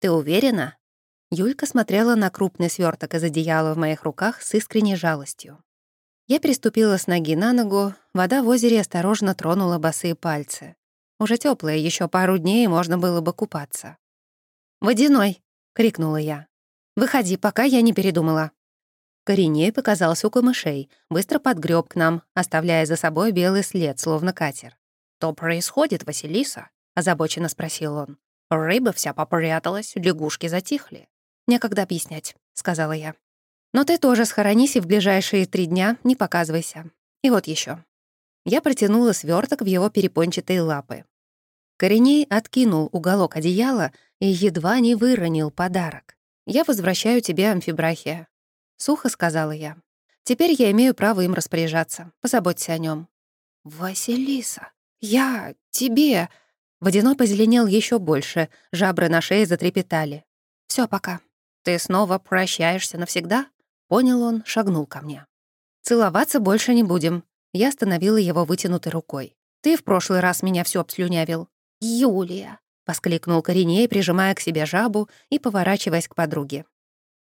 «Ты уверена?» Юлька смотрела на крупный сверток из одеяла в моих руках с искренней жалостью. Я переступила с ноги на ногу, вода в озере осторожно тронула босые пальцы. Уже теплая, еще пару дней можно было бы купаться. «Водяной!» — крикнула я. «Выходи, пока я не передумала». Кореней показался у камышей, быстро подгреб к нам, оставляя за собой белый след, словно катер. «Что происходит, Василиса?» — озабоченно спросил он. «Рыба вся попряталась, лягушки затихли». «Некогда объяснять», — сказала я. «Но ты тоже схоронись и в ближайшие три дня не показывайся. И вот еще. Я протянула сверток в его перепончатые лапы. Кореней откинул уголок одеяла и едва не выронил подарок. «Я возвращаю тебе амфибрахия», — сухо сказала я. «Теперь я имею право им распоряжаться. Позаботься о нем. «Василиса, я тебе...» Водяной позеленел еще больше, жабры на шее затрепетали. Все, пока. «Ты снова прощаешься навсегда?» Понял он, шагнул ко мне. «Целоваться больше не будем». Я остановила его вытянутой рукой. «Ты в прошлый раз меня все обслюнявил». «Юлия!» — воскликнул Кореней, прижимая к себе жабу и поворачиваясь к подруге.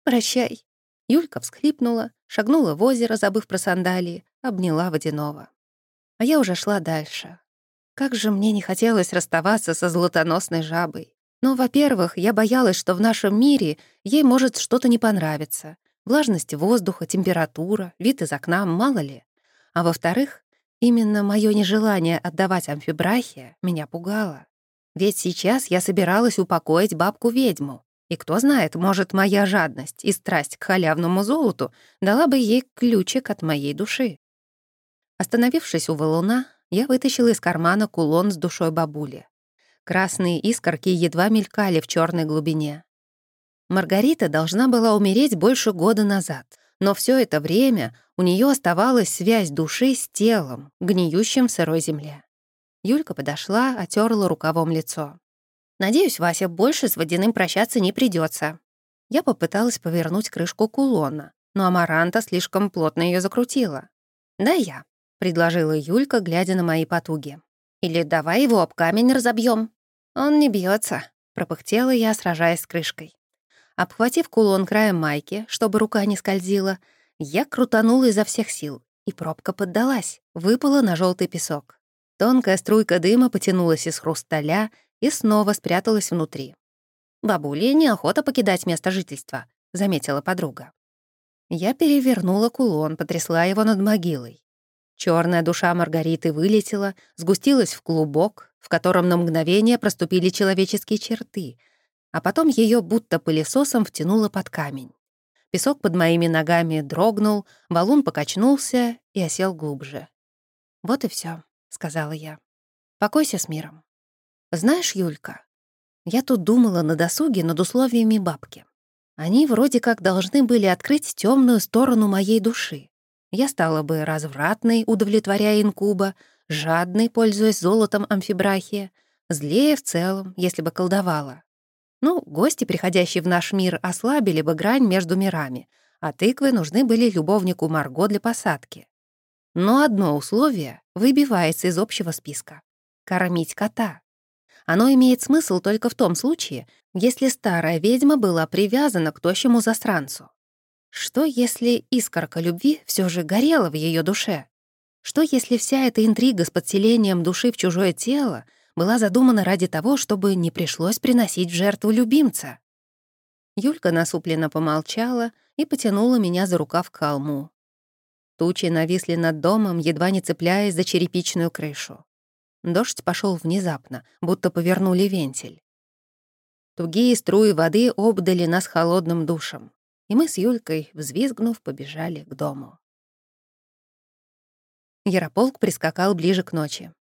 «Прощай». Юлька всхлипнула, шагнула в озеро, забыв про сандалии, обняла водяного. А я уже шла дальше. Как же мне не хотелось расставаться со золотоносной жабой. Но, во-первых, я боялась, что в нашем мире ей может что-то не понравиться. Влажность воздуха, температура, вид из окна, мало ли. А во-вторых, именно мое нежелание отдавать амфибрахия меня пугало. Ведь сейчас я собиралась упокоить бабку-ведьму. И кто знает, может, моя жадность и страсть к халявному золоту дала бы ей ключик от моей души. Остановившись у валуна, я вытащила из кармана кулон с душой бабули. Красные искорки едва мелькали в черной глубине. Маргарита должна была умереть больше года назад, но все это время у нее оставалась связь души с телом, гниющим в сырой земле. Юлька подошла, отерла рукавом лицо. «Надеюсь, Вася, больше с водяным прощаться не придется. Я попыталась повернуть крышку кулона, но Амаранта слишком плотно ее закрутила. «Да я», — предложила Юлька, глядя на мои потуги. «Или давай его об камень разобьем. «Он не бьется, пропыхтела я, сражаясь с крышкой. Обхватив кулон краем майки, чтобы рука не скользила, я крутанула изо всех сил, и пробка поддалась, выпала на желтый песок. Тонкая струйка дыма потянулась из хрусталя и снова спряталась внутри. «Бабуле неохота покидать место жительства», — заметила подруга. Я перевернула кулон, потрясла его над могилой. Черная душа Маргариты вылетела, сгустилась в клубок, в котором на мгновение проступили человеческие черты, а потом ее будто пылесосом втянуло под камень. Песок под моими ногами дрогнул, валун покачнулся и осел глубже. «Вот и все, сказала я. «Покойся с миром». «Знаешь, Юлька, я тут думала на досуге над условиями бабки. Они вроде как должны были открыть темную сторону моей души. Я стала бы развратной, удовлетворяя инкуба, жадной, пользуясь золотом амфибрахия, злее в целом, если бы колдовала. Ну, гости, приходящие в наш мир, ослабили бы грань между мирами, а тыквы нужны были любовнику Марго для посадки. Но одно условие выбивается из общего списка — кормить кота. Оно имеет смысл только в том случае, если старая ведьма была привязана к тощему застранцу. Что, если искорка любви все же горела в ее душе? Что, если вся эта интрига с подселением души в чужое тело была задумана ради того, чтобы не пришлось приносить в жертву любимца? Юлька насупленно помолчала и потянула меня за рукав к холму. Тучи нависли над домом, едва не цепляясь за черепичную крышу. Дождь пошел внезапно, будто повернули вентиль. Тугие струи воды обдали нас холодным душем и мы с Юлькой, взвизгнув, побежали к дому. Ярополк прискакал ближе к ночи.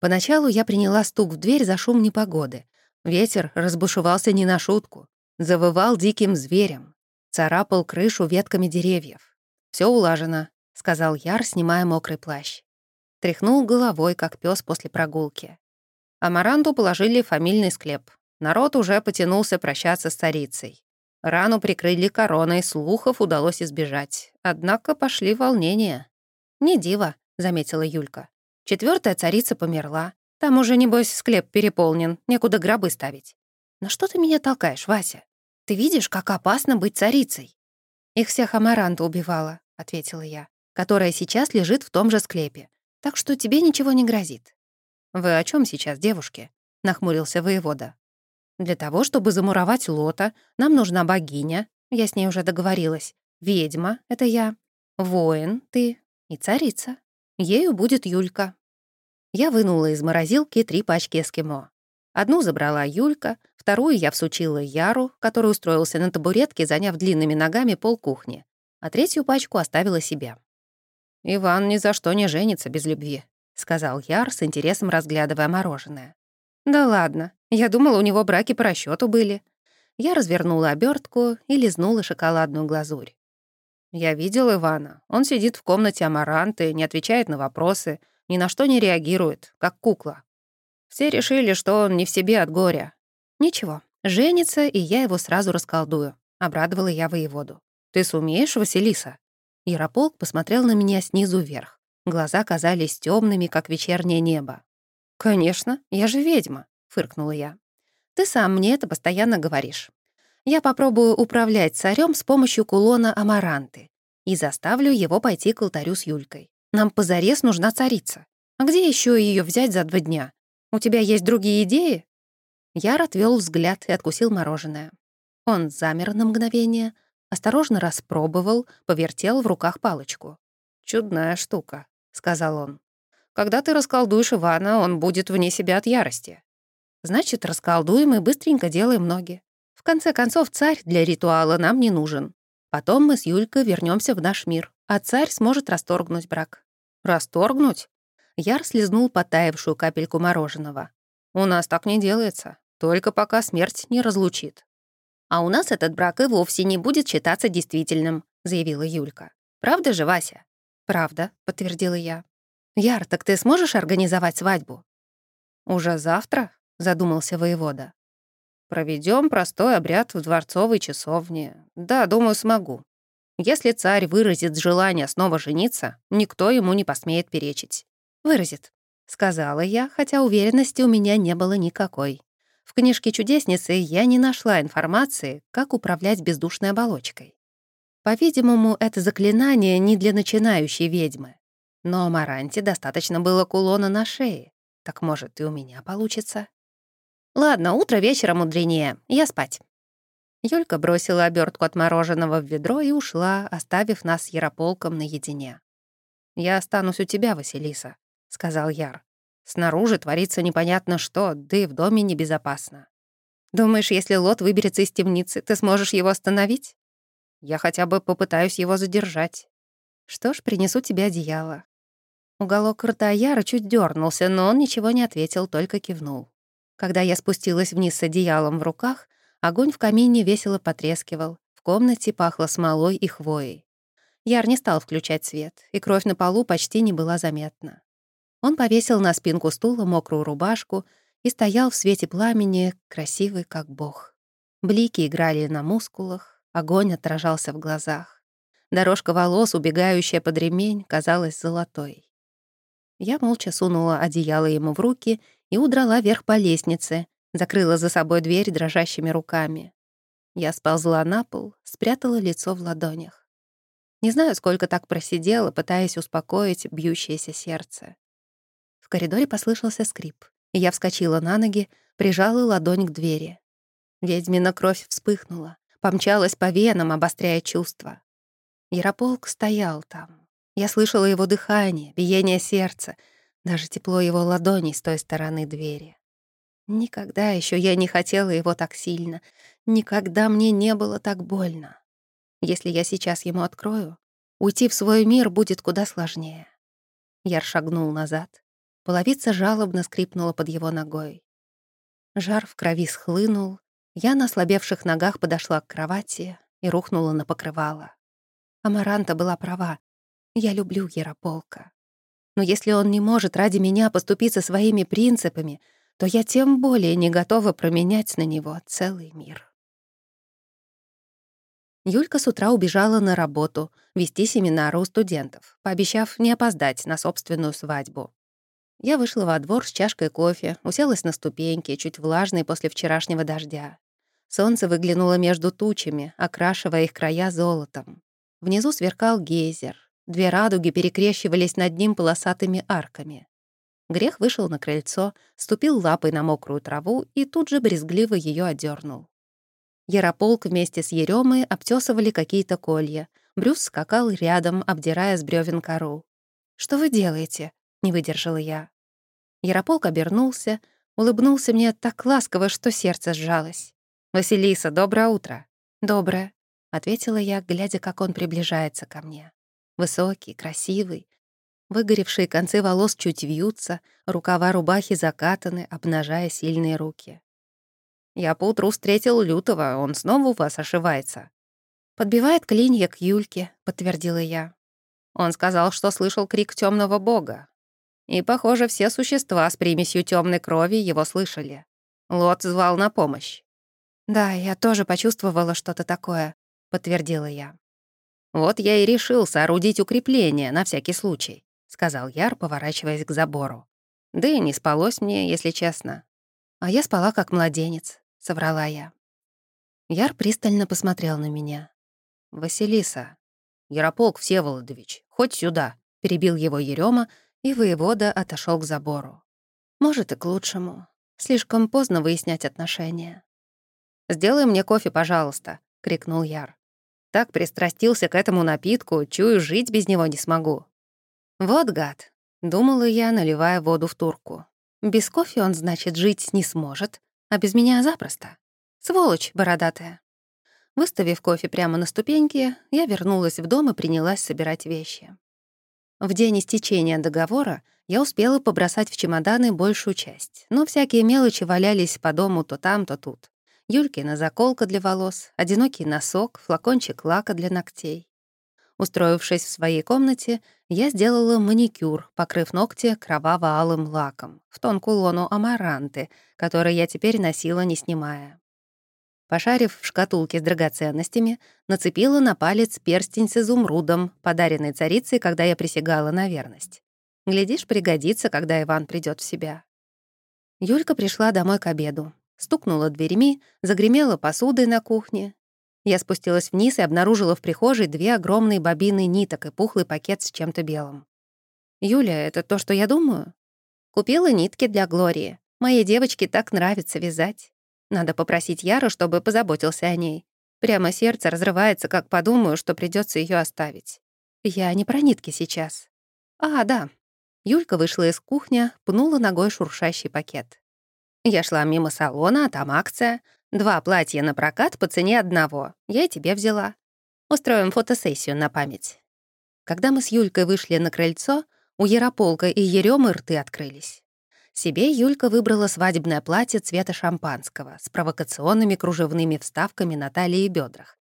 Поначалу я приняла стук в дверь за шум непогоды. Ветер разбушевался не на шутку. Завывал диким зверем. Царапал крышу ветками деревьев. Все улажено», — сказал Яр, снимая мокрый плащ. Тряхнул головой, как пес после прогулки. Амаранту положили в фамильный склеп. Народ уже потянулся прощаться с царицей. Рану прикрыли короной, слухов удалось избежать. Однако пошли волнения. «Не диво», — заметила Юлька. Четвертая царица померла. Там уже, небось, склеп переполнен, некуда гробы ставить. «На что ты меня толкаешь, Вася? Ты видишь, как опасно быть царицей?» «Их всех Амаранта убивала», — ответила я, «которая сейчас лежит в том же склепе, так что тебе ничего не грозит». «Вы о чем сейчас, девушки?» — нахмурился воевода. «Для того, чтобы замуровать лота, нам нужна богиня, я с ней уже договорилась, ведьма — это я, воин — ты и царица. Ею будет Юлька». Я вынула из морозилки три пачки эскимо. Одну забрала Юлька, вторую я всучила Яру, который устроился на табуретке, заняв длинными ногами пол кухни, а третью пачку оставила себе. «Иван ни за что не женится без любви», — сказал Яр с интересом разглядывая мороженое. «Да ладно, я думала, у него браки по расчету были». Я развернула обертку и лизнула шоколадную глазурь. Я видел Ивана. Он сидит в комнате Амаранты, не отвечает на вопросы, ни на что не реагирует, как кукла. Все решили, что он не в себе от горя. Ничего, женится, и я его сразу расколдую. Обрадовала я воеводу. «Ты сумеешь, Василиса?» Ярополк посмотрел на меня снизу вверх. Глаза казались темными, как вечернее небо. «Конечно, я же ведьма», — фыркнула я. «Ты сам мне это постоянно говоришь. Я попробую управлять царем с помощью кулона Амаранты и заставлю его пойти к алтарю с Юлькой. Нам позарез нужна царица. А где еще ее взять за два дня? У тебя есть другие идеи?» Яр отвел взгляд и откусил мороженое. Он замер на мгновение, осторожно распробовал, повертел в руках палочку. «Чудная штука», — сказал он. «Когда ты расколдуешь Ивана, он будет вне себя от ярости. Значит, расколдуем и быстренько делаем ноги. В конце концов, царь для ритуала нам не нужен. Потом мы с Юлькой вернемся в наш мир, а царь сможет расторгнуть брак». «Расторгнуть?» Яр слезнул потаявшую капельку мороженого. «У нас так не делается, только пока смерть не разлучит». «А у нас этот брак и вовсе не будет считаться действительным», заявила Юлька. «Правда же, Вася?» «Правда», — подтвердила я. «Яр, так ты сможешь организовать свадьбу?» «Уже завтра?» — задумался воевода. Проведем простой обряд в дворцовой часовне. Да, думаю, смогу. Если царь выразит желание снова жениться, никто ему не посмеет перечить. «Выразит», — сказала я, хотя уверенности у меня не было никакой. В книжке чудесницы я не нашла информации, как управлять бездушной оболочкой. По-видимому, это заклинание не для начинающей ведьмы. Но Маранте достаточно было кулона на шее. Так может, и у меня получится. Ладно, утро вечера мудренее. Я спать. Юлька бросила обертку от мороженого в ведро и ушла, оставив нас с Ярополком наедине. «Я останусь у тебя, Василиса», сказал Яр. «Снаружи творится непонятно что, да и в доме небезопасно. Думаешь, если Лот выберется из темницы, ты сможешь его остановить? Я хотя бы попытаюсь его задержать. Что ж, принесу тебе одеяло». Уголок рта Яра чуть дернулся, но он ничего не ответил, только кивнул. Когда я спустилась вниз с одеялом в руках, огонь в камине весело потрескивал, в комнате пахло смолой и хвоей. Яр не стал включать свет, и кровь на полу почти не была заметна. Он повесил на спинку стула мокрую рубашку и стоял в свете пламени, красивый как бог. Блики играли на мускулах, огонь отражался в глазах. Дорожка волос, убегающая под ремень, казалась золотой. Я молча сунула одеяло ему в руки и удрала вверх по лестнице, закрыла за собой дверь дрожащими руками. Я сползла на пол, спрятала лицо в ладонях. Не знаю, сколько так просидела, пытаясь успокоить бьющееся сердце. В коридоре послышался скрип, и я вскочила на ноги, прижала ладонь к двери. Ведьмина кровь вспыхнула, помчалась по венам, обостряя чувства. Ярополк стоял там. Я слышала его дыхание, биение сердца, даже тепло его ладоней с той стороны двери. Никогда еще я не хотела его так сильно, никогда мне не было так больно. Если я сейчас ему открою, уйти в свой мир будет куда сложнее. Яр шагнул назад, Половица жалобно скрипнула под его ногой. Жар в крови схлынул, я на ослабевших ногах подошла к кровати и рухнула на покрывало. Амаранта была права. Я люблю Ярополка. Но если он не может ради меня поступиться своими принципами, то я тем более не готова променять на него целый мир. Юлька с утра убежала на работу, вести семинары у студентов, пообещав не опоздать на собственную свадьбу. Я вышла во двор с чашкой кофе, уселась на ступеньки, чуть влажные после вчерашнего дождя. Солнце выглянуло между тучами, окрашивая их края золотом. Внизу сверкал гейзер. Две радуги перекрещивались над ним полосатыми арками. Грех вышел на крыльцо, ступил лапой на мокрую траву и тут же брезгливо ее одернул. Ярополк вместе с Еремой обтесывали какие-то колья. Брюс скакал рядом, обдирая с бревен кору. «Что вы делаете?» — не выдержала я. Ярополк обернулся, улыбнулся мне так ласково, что сердце сжалось. «Василиса, доброе утро!» «Доброе», — ответила я, глядя, как он приближается ко мне. Высокий, красивый. Выгоревшие концы волос чуть вьются, рукава рубахи закатаны, обнажая сильные руки. «Я поутру встретил Лютого, он снова у вас ошивается». «Подбивает клинья к Юльке», — подтвердила я. Он сказал, что слышал крик темного бога. И, похоже, все существа с примесью темной крови его слышали. Лот звал на помощь. «Да, я тоже почувствовала что-то такое», — подтвердила я. «Вот я и решил соорудить укрепление на всякий случай», — сказал Яр, поворачиваясь к забору. «Да и не спалось мне, если честно». «А я спала как младенец», — соврала я. Яр пристально посмотрел на меня. «Василиса, Ярополк Всеволодович, хоть сюда», — перебил его Ерема, и воевода отошел к забору. Может, и к лучшему. Слишком поздно выяснять отношения. «Сделай мне кофе, пожалуйста», — крикнул Яр. «Так пристрастился к этому напитку, чую, жить без него не смогу». «Вот гад», — думала я, наливая воду в турку. «Без кофе он, значит, жить не сможет, а без меня запросто. Сволочь бородатая». Выставив кофе прямо на ступеньке, я вернулась в дом и принялась собирать вещи. В день истечения договора я успела побросать в чемоданы большую часть, но всякие мелочи валялись по дому то там, то тут. Юлькина заколка для волос, одинокий носок, флакончик лака для ногтей. Устроившись в своей комнате, я сделала маникюр, покрыв ногти кроваво-алым лаком, в тон кулону амаранты, который я теперь носила, не снимая. Пошарив в шкатулке с драгоценностями, нацепила на палец перстень с изумрудом, подаренный царицей, когда я присягала на верность. Глядишь, пригодится, когда Иван придет в себя. Юлька пришла домой к обеду. Стукнула дверьми, загремела посудой на кухне. Я спустилась вниз и обнаружила в прихожей две огромные бобины ниток и пухлый пакет с чем-то белым. «Юля, это то, что я думаю?» «Купила нитки для Глории. Моей девочке так нравится вязать. Надо попросить Яру, чтобы позаботился о ней. Прямо сердце разрывается, как подумаю, что придется ее оставить. Я не про нитки сейчас. А, да. Юлька вышла из кухни, пнула ногой шуршащий пакет. Я шла мимо салона, а там акция. Два платья на прокат по цене одного. Я и тебе взяла. Устроим фотосессию на память. Когда мы с Юлькой вышли на крыльцо, у Ярополка и Еремы рты открылись. Себе Юлька выбрала свадебное платье цвета шампанского с провокационными кружевными вставками на талии и бедрах.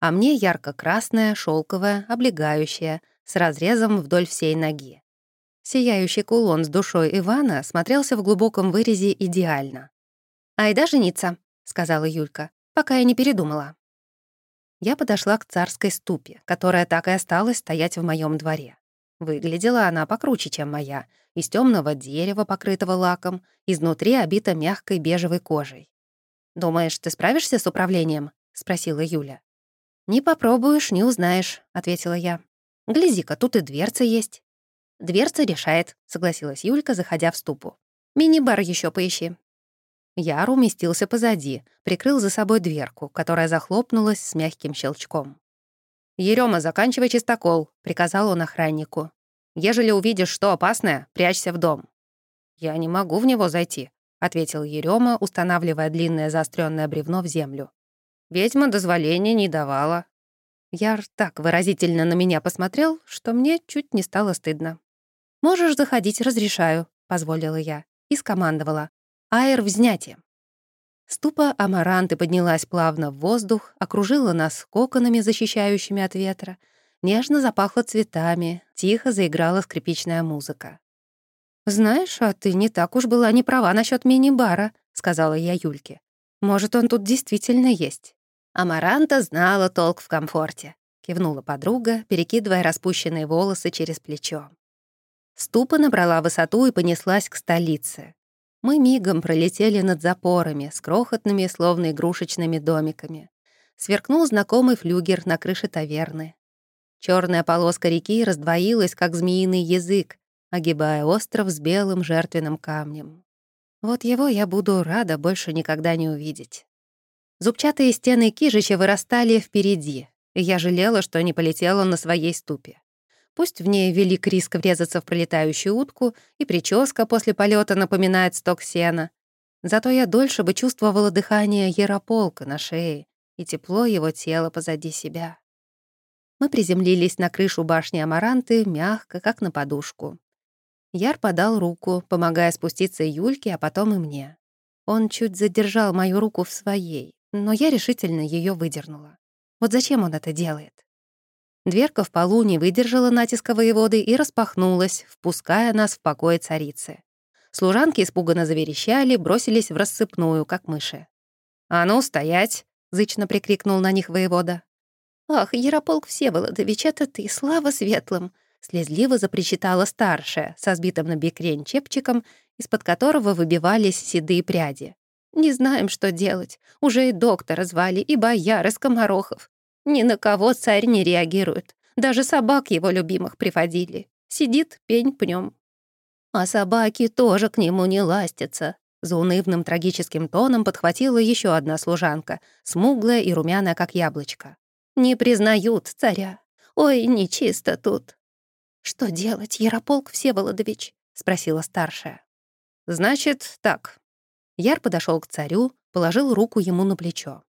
А мне ярко-красное, шелковое, облегающее, с разрезом вдоль всей ноги. Сияющий кулон с душой Ивана смотрелся в глубоком вырезе идеально. «Айда жениться», — сказала Юлька, пока я не передумала. Я подошла к царской ступе, которая так и осталась стоять в моем дворе. Выглядела она покруче, чем моя, из темного дерева, покрытого лаком, изнутри обита мягкой бежевой кожей. «Думаешь, ты справишься с управлением?» — спросила Юля. «Не попробуешь, не узнаешь», — ответила я. «Гляди-ка, тут и дверца есть». «Дверца решает», — согласилась Юлька, заходя в ступу. «Мини-бар еще поищи». Яр уместился позади, прикрыл за собой дверку, которая захлопнулась с мягким щелчком. «Ерёма, заканчивай чистокол», — приказал он охраннику. Ежели увидишь что опасное, прячься в дом». «Я не могу в него зайти», — ответил Ерема, устанавливая длинное заостренное бревно в землю. «Ведьма дозволения не давала». Яр так выразительно на меня посмотрел, что мне чуть не стало стыдно. «Можешь заходить, разрешаю», — позволила я и скомандовала. «Аэр взнятие». Ступа амаранты поднялась плавно в воздух, окружила нас коконами, защищающими от ветра, Нежно запахло цветами, тихо заиграла скрипичная музыка. «Знаешь, а ты не так уж была не права насчет мини-бара», — сказала я Юльке. «Может, он тут действительно есть». Амаранта знала толк в комфорте, кивнула подруга, перекидывая распущенные волосы через плечо. Ступа набрала высоту и понеслась к столице. Мы мигом пролетели над запорами с крохотными, словно игрушечными домиками. Сверкнул знакомый флюгер на крыше таверны. Черная полоска реки раздвоилась, как змеиный язык, огибая остров с белым жертвенным камнем. Вот его я буду рада больше никогда не увидеть. Зубчатые стены кижища вырастали впереди, я жалела, что не полетела на своей ступе. Пусть в ней велик риск врезаться в пролетающую утку, и прическа после полета напоминает сток сена. Зато я дольше бы чувствовала дыхание Ярополка на шее и тепло его тела позади себя. Мы приземлились на крышу башни Амаранты мягко, как на подушку. Яр подал руку, помогая спуститься Юльке, а потом и мне. Он чуть задержал мою руку в своей, но я решительно ее выдернула. Вот зачем он это делает? Дверка в полу не выдержала натиска воеводы и распахнулась, впуская нас в покой царицы. Служанки испуганно заверещали, бросились в рассыпную, как мыши. «А ну, стоять!» — зычно прикрикнул на них воевода. «Ах, Ярополк Всеволодович, это ты, слава светлым!» Слезливо запричитала старшая, со сбитым на бекрень чепчиком, из-под которого выбивались седые пряди. «Не знаем, что делать. Уже и доктора звали, и бояр из Комарохов. Ни на кого царь не реагирует. Даже собак его любимых приводили. Сидит пень пнем. А собаки тоже к нему не ластятся. За унывным трагическим тоном подхватила еще одна служанка, смуглая и румяная, как яблочко. «Не признают царя. Ой, нечисто тут». «Что делать, Ярополк Всеволодович?» — спросила старшая. «Значит, так». Яр подошел к царю, положил руку ему на плечо.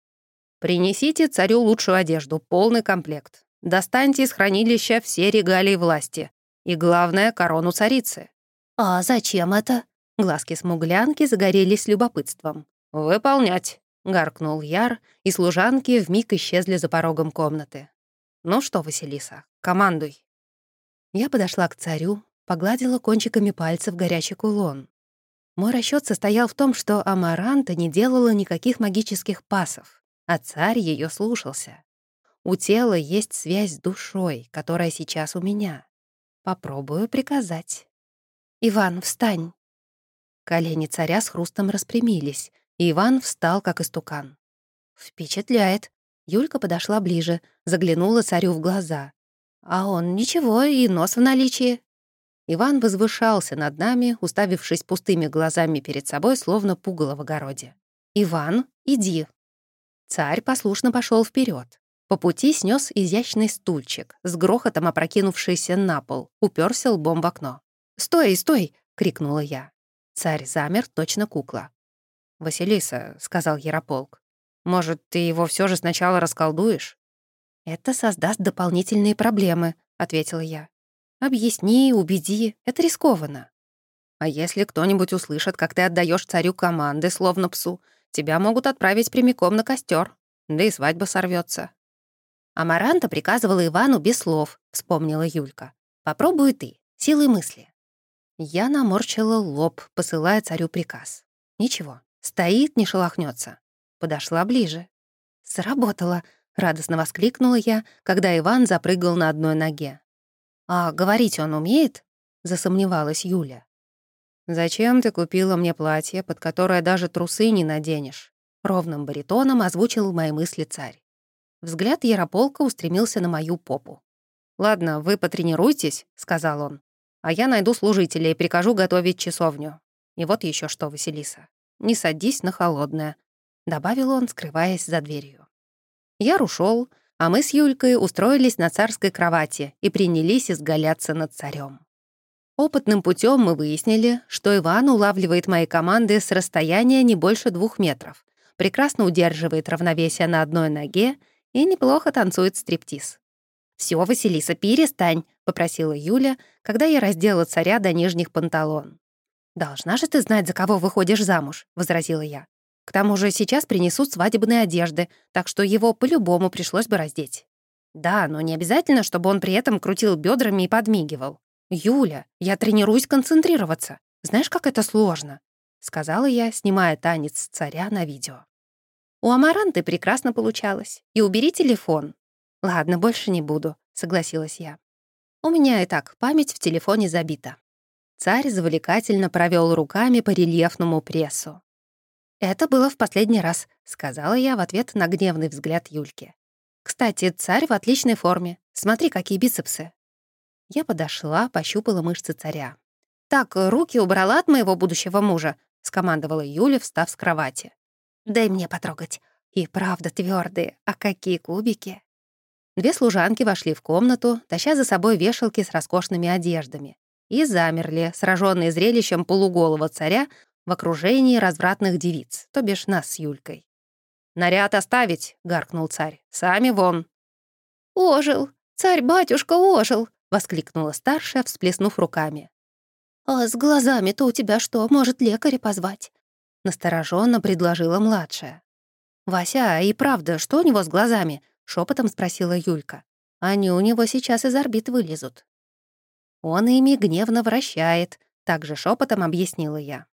«Принесите царю лучшую одежду, полный комплект. Достаньте из хранилища все регалии власти. И, главное, корону царицы». «А зачем это?» Глазки смуглянки загорелись любопытством. «Выполнять!» — гаркнул Яр, и служанки вмиг исчезли за порогом комнаты. «Ну что, Василиса, командуй!» Я подошла к царю, погладила кончиками пальцев горячий кулон. Мой расчет состоял в том, что Амаранта не делала никаких магических пасов, а царь ее слушался. У тела есть связь с душой, которая сейчас у меня. Попробую приказать. «Иван, встань!» Колени царя с хрустом распрямились, и Иван встал, как истукан. «Впечатляет». Юлька подошла ближе, заглянула царю в глаза. «А он ничего, и нос в наличии». Иван возвышался над нами, уставившись пустыми глазами перед собой, словно пугало в огороде. «Иван, иди». Царь послушно пошел вперед. По пути снес изящный стульчик, с грохотом опрокинувшийся на пол, уперся лбом в окно. «Стой, стой!» — крикнула я. Царь замер, точно кукла. «Василиса», — сказал Ярополк, — «может, ты его все же сначала расколдуешь?» «Это создаст дополнительные проблемы», — ответила я. «Объясни, убеди, это рискованно». «А если кто-нибудь услышит, как ты отдаешь царю команды, словно псу, тебя могут отправить прямиком на костер, да и свадьба сорвется. Амаранта приказывала Ивану без слов, вспомнила Юлька. «Попробуй ты, силой мысли». Я наморщила лоб, посылая царю приказ. Ничего, стоит, не шелохнется. Подошла ближе. «Сработало!» — радостно воскликнула я, когда Иван запрыгал на одной ноге. «А говорить он умеет?» — засомневалась Юля. «Зачем ты купила мне платье, под которое даже трусы не наденешь?» Ровным баритоном озвучил мои мысли царь. Взгляд Ярополка устремился на мою попу. «Ладно, вы потренируйтесь», — сказал он а я найду служителя и прикажу готовить часовню. И вот еще что, Василиса, не садись на холодное», — добавил он, скрываясь за дверью. Яр ушел, а мы с Юлькой устроились на царской кровати и принялись изгаляться над царем. Опытным путем мы выяснили, что Иван улавливает мои команды с расстояния не больше двух метров, прекрасно удерживает равновесие на одной ноге и неплохо танцует стриптиз. «Все, Василиса, перестань», — попросила Юля, когда я раздела царя до нижних панталон. «Должна же ты знать, за кого выходишь замуж», — возразила я. «К тому же сейчас принесут свадебные одежды, так что его по-любому пришлось бы раздеть». «Да, но не обязательно, чтобы он при этом крутил бедрами и подмигивал. Юля, я тренируюсь концентрироваться. Знаешь, как это сложно?» — сказала я, снимая танец царя на видео. У Амаранты прекрасно получалось. И убери телефон, «Ладно, больше не буду», — согласилась я. «У меня и так память в телефоне забита». Царь завлекательно провел руками по рельефному прессу. «Это было в последний раз», — сказала я в ответ на гневный взгляд Юльки. «Кстати, царь в отличной форме. Смотри, какие бицепсы». Я подошла, пощупала мышцы царя. «Так, руки убрала от моего будущего мужа», — скомандовала Юля, встав с кровати. «Дай мне потрогать. И правда твердые. А какие кубики!» Две служанки вошли в комнату, таща за собой вешалки с роскошными одеждами, и замерли, сраженные зрелищем полуголого царя в окружении развратных девиц, то бишь нас с Юлькой. «Наряд оставить!» — гаркнул царь. «Сами вон!» «Ожил! Царь-батюшка ожил!» — воскликнула старшая, всплеснув руками. «А с глазами-то у тебя что, может лекаря позвать?» — настороженно предложила младшая. «Вася, а и правда, что у него с глазами?» — шепотом спросила Юлька. «Они у него сейчас из орбит вылезут». «Он ими гневно вращает», — также шепотом объяснила я.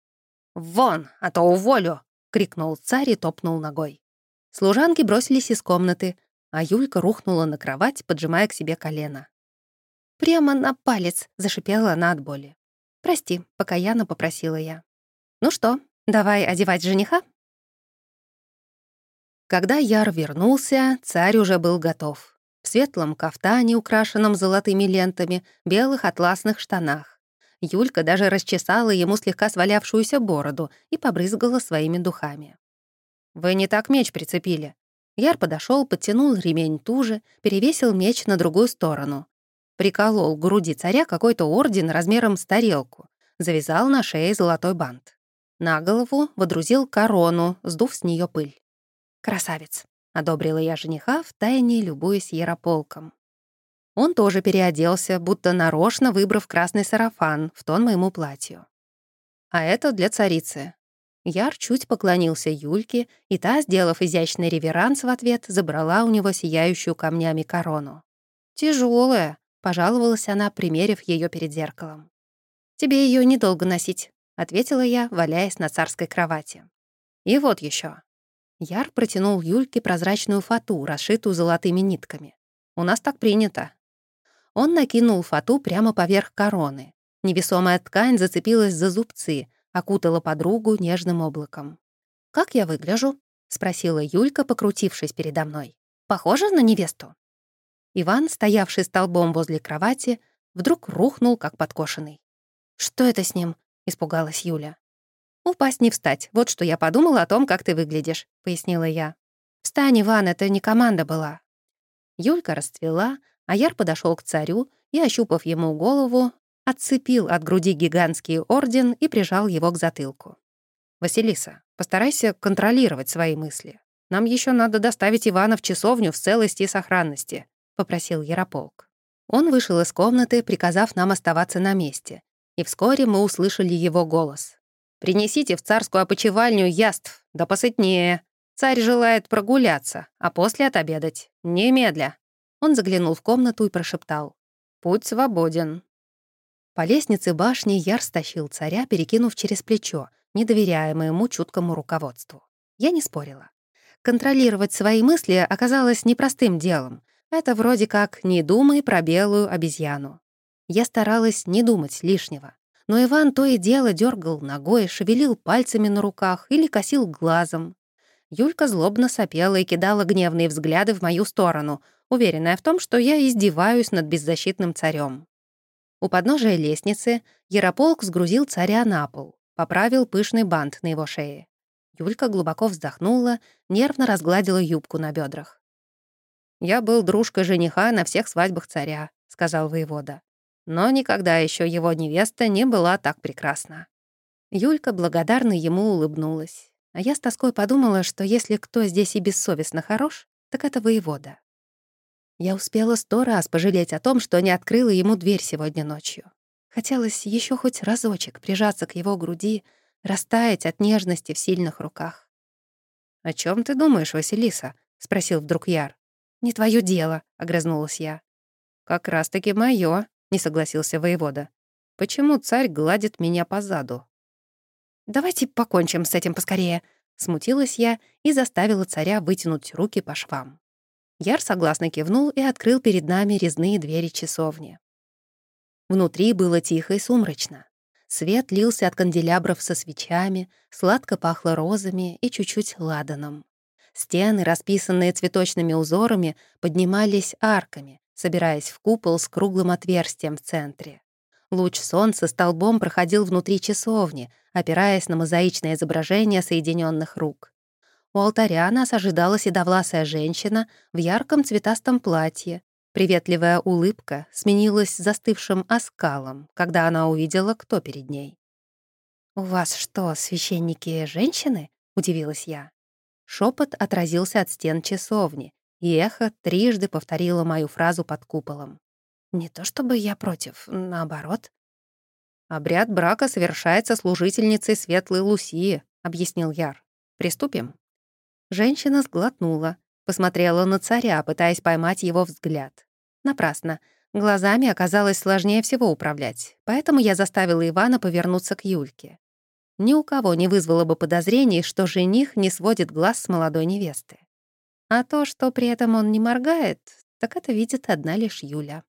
«Вон, а то уволю!» — крикнул царь и топнул ногой. Служанки бросились из комнаты, а Юлька рухнула на кровать, поджимая к себе колено. «Прямо на палец!» — зашипела она от боли. «Прости», — покаянно попросила я. «Ну что, давай одевать жениха?» Когда Яр вернулся, царь уже был готов. В светлом кафтане, украшенном золотыми лентами, белых атласных штанах. Юлька даже расчесала ему слегка свалявшуюся бороду и побрызгала своими духами. «Вы не так меч прицепили». Яр подошел, подтянул ремень туже, перевесил меч на другую сторону. Приколол к груди царя какой-то орден размером с тарелку, завязал на шее золотой бант. На голову водрузил корону, сдув с нее пыль. «Красавец!» — одобрила я жениха, втайне любуясь ярополком. Он тоже переоделся, будто нарочно выбрав красный сарафан в тон моему платью. А это для царицы. Яр чуть поклонился Юльке, и та, сделав изящный реверанс в ответ, забрала у него сияющую камнями корону. Тяжелая, пожаловалась она, примерив ее перед зеркалом. «Тебе ее недолго носить», — ответила я, валяясь на царской кровати. «И вот еще. Яр протянул Юльке прозрачную фату, расшитую золотыми нитками. «У нас так принято». Он накинул фату прямо поверх короны. Невесомая ткань зацепилась за зубцы, окутала подругу нежным облаком. «Как я выгляжу?» — спросила Юлька, покрутившись передо мной. «Похожа на невесту?» Иван, стоявший столбом возле кровати, вдруг рухнул, как подкошенный. «Что это с ним?» — испугалась Юля. «Упасть не встать. Вот что я подумала о том, как ты выглядишь», — пояснила я. «Встань, Иван, это не команда была». Юлька расцвела, а Яр подошел к царю и, ощупав ему голову, отцепил от груди гигантский орден и прижал его к затылку. «Василиса, постарайся контролировать свои мысли. Нам еще надо доставить Ивана в часовню в целости и сохранности», — попросил Ярополк. Он вышел из комнаты, приказав нам оставаться на месте, и вскоре мы услышали его голос. Принесите в царскую опочивальню яств, да посытнее. Царь желает прогуляться, а после отобедать. Немедля». Он заглянул в комнату и прошептал. «Путь свободен». По лестнице башни Яр стащил царя, перекинув через плечо, не доверяя моему чуткому руководству. Я не спорила. Контролировать свои мысли оказалось непростым делом. Это вроде как «не думай про белую обезьяну». Я старалась не думать лишнего но Иван то и дело дергал ногой, шевелил пальцами на руках или косил глазом. Юлька злобно сопела и кидала гневные взгляды в мою сторону, уверенная в том, что я издеваюсь над беззащитным царем. У подножия лестницы Ярополк сгрузил царя на пол, поправил пышный бант на его шее. Юлька глубоко вздохнула, нервно разгладила юбку на бедрах. «Я был дружкой жениха на всех свадьбах царя», — сказал воевода но никогда еще его невеста не была так прекрасна. Юлька благодарно ему улыбнулась, а я с тоской подумала, что если кто здесь и бессовестно хорош, так это воевода. Я успела сто раз пожалеть о том, что не открыла ему дверь сегодня ночью. Хотелось еще хоть разочек прижаться к его груди, растаять от нежности в сильных руках. «О чем ты думаешь, Василиса?» — спросил вдруг Яр. «Не твое дело», — огрызнулась я. «Как раз-таки мое, не согласился воевода. «Почему царь гладит меня по заду?» «Давайте покончим с этим поскорее», — смутилась я и заставила царя вытянуть руки по швам. Яр согласно кивнул и открыл перед нами резные двери часовни. Внутри было тихо и сумрачно. Свет лился от канделябров со свечами, сладко пахло розами и чуть-чуть ладаном. Стены, расписанные цветочными узорами, поднимались арками, собираясь в купол с круглым отверстием в центре. Луч солнца столбом проходил внутри часовни, опираясь на мозаичное изображение соединенных рук. У алтаря нас ожидала седовласая женщина в ярком цветастом платье. Приветливая улыбка сменилась застывшим оскалом, когда она увидела, кто перед ней. «У вас что, священники женщины?» — удивилась я. Шепот отразился от стен часовни, и эхо трижды повторило мою фразу под куполом. Не то чтобы я против, наоборот. «Обряд брака совершается служительницей Светлой Лусии», — объяснил Яр. «Приступим?» Женщина сглотнула, посмотрела на царя, пытаясь поймать его взгляд. Напрасно. Глазами оказалось сложнее всего управлять, поэтому я заставила Ивана повернуться к Юльке. Ни у кого не вызвало бы подозрений, что жених не сводит глаз с молодой невесты. А то, что при этом он не моргает, так это видит одна лишь Юля.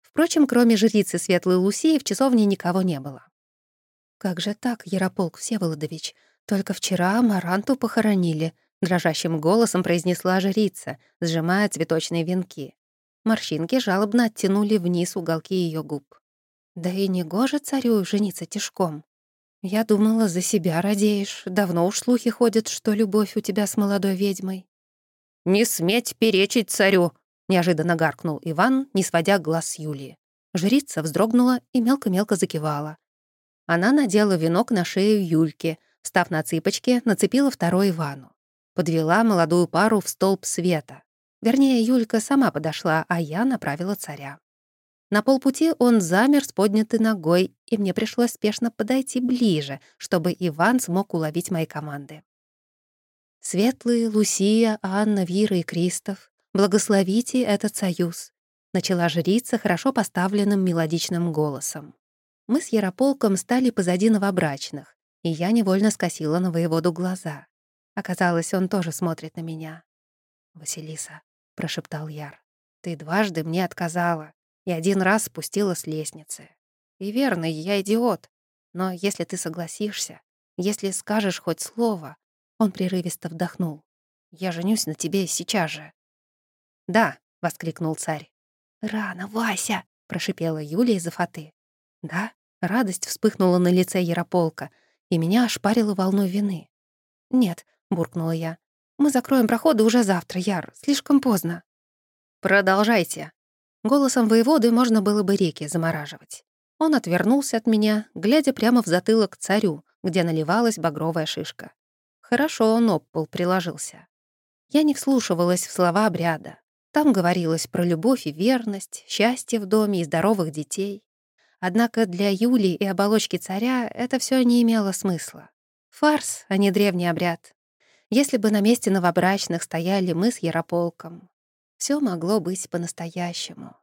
Впрочем, кроме жрицы Светлой Лусии в часовне никого не было. «Как же так, Ярополк Всеволодович? Только вчера Маранту похоронили», — дрожащим голосом произнесла жрица, сжимая цветочные венки. Морщинки жалобно оттянули вниз уголки ее губ. «Да и не гоже царю жениться тишком. Я думала, за себя радеешь. Давно уж слухи ходят, что любовь у тебя с молодой ведьмой». «Не сметь перечить царю!» — неожиданно гаркнул Иван, не сводя глаз с Юлии. Жрица вздрогнула и мелко-мелко закивала. Она надела венок на шею Юльки, встав на цыпочки, нацепила второй Ивану. Подвела молодую пару в столб света. Вернее, Юлька сама подошла, а я направила царя. На полпути он замер с поднятой ногой, и мне пришлось спешно подойти ближе, чтобы Иван смог уловить мои команды. Светлые, Лусия, Анна, Вира и Кристоф, «Благословите этот союз», — начала жрица хорошо поставленным мелодичным голосом. Мы с Ярополком стали позади новобрачных, и я невольно скосила на воеводу глаза. Оказалось, он тоже смотрит на меня. «Василиса», — прошептал Яр, — «ты дважды мне отказала и один раз спустила с лестницы. И верно, я идиот, но если ты согласишься, если скажешь хоть слово...» Он прерывисто вдохнул. «Я женюсь на тебе сейчас же». «Да», — воскликнул царь. «Рано, Вася!» — прошипела Юлия из-за фаты. «Да?» — радость вспыхнула на лице Ярополка, и меня ошпарило волной вины. «Нет», — буркнула я, — «мы закроем проходы уже завтра, Яр, слишком поздно». «Продолжайте». Голосом воеводы можно было бы реки замораживать. Он отвернулся от меня, глядя прямо в затылок царю, где наливалась багровая шишка. Хорошо он об пол приложился. Я не вслушивалась в слова обряда. Там говорилось про любовь и верность, счастье в доме и здоровых детей. Однако для Юли и оболочки царя это все не имело смысла. Фарс, а не древний обряд. Если бы на месте новобрачных стояли мы с Ярополком, все могло быть по-настоящему.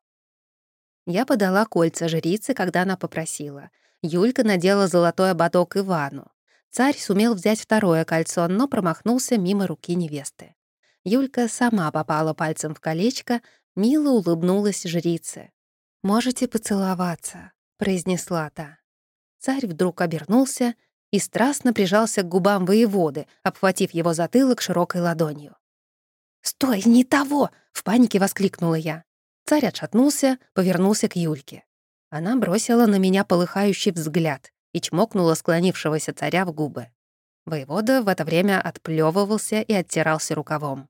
Я подала кольца жрице, когда она попросила. Юлька надела золотой ободок Ивану. Царь сумел взять второе кольцо, но промахнулся мимо руки невесты. Юлька сама попала пальцем в колечко, мило улыбнулась жрице. «Можете поцеловаться», — произнесла та. Царь вдруг обернулся и страстно прижался к губам воеводы, обхватив его затылок широкой ладонью. «Стой, не того!» — в панике воскликнула я. Царь отшатнулся, повернулся к Юльке. Она бросила на меня полыхающий взгляд и чмокнула склонившегося царя в губы. Воевода в это время отплёвывался и оттирался рукавом.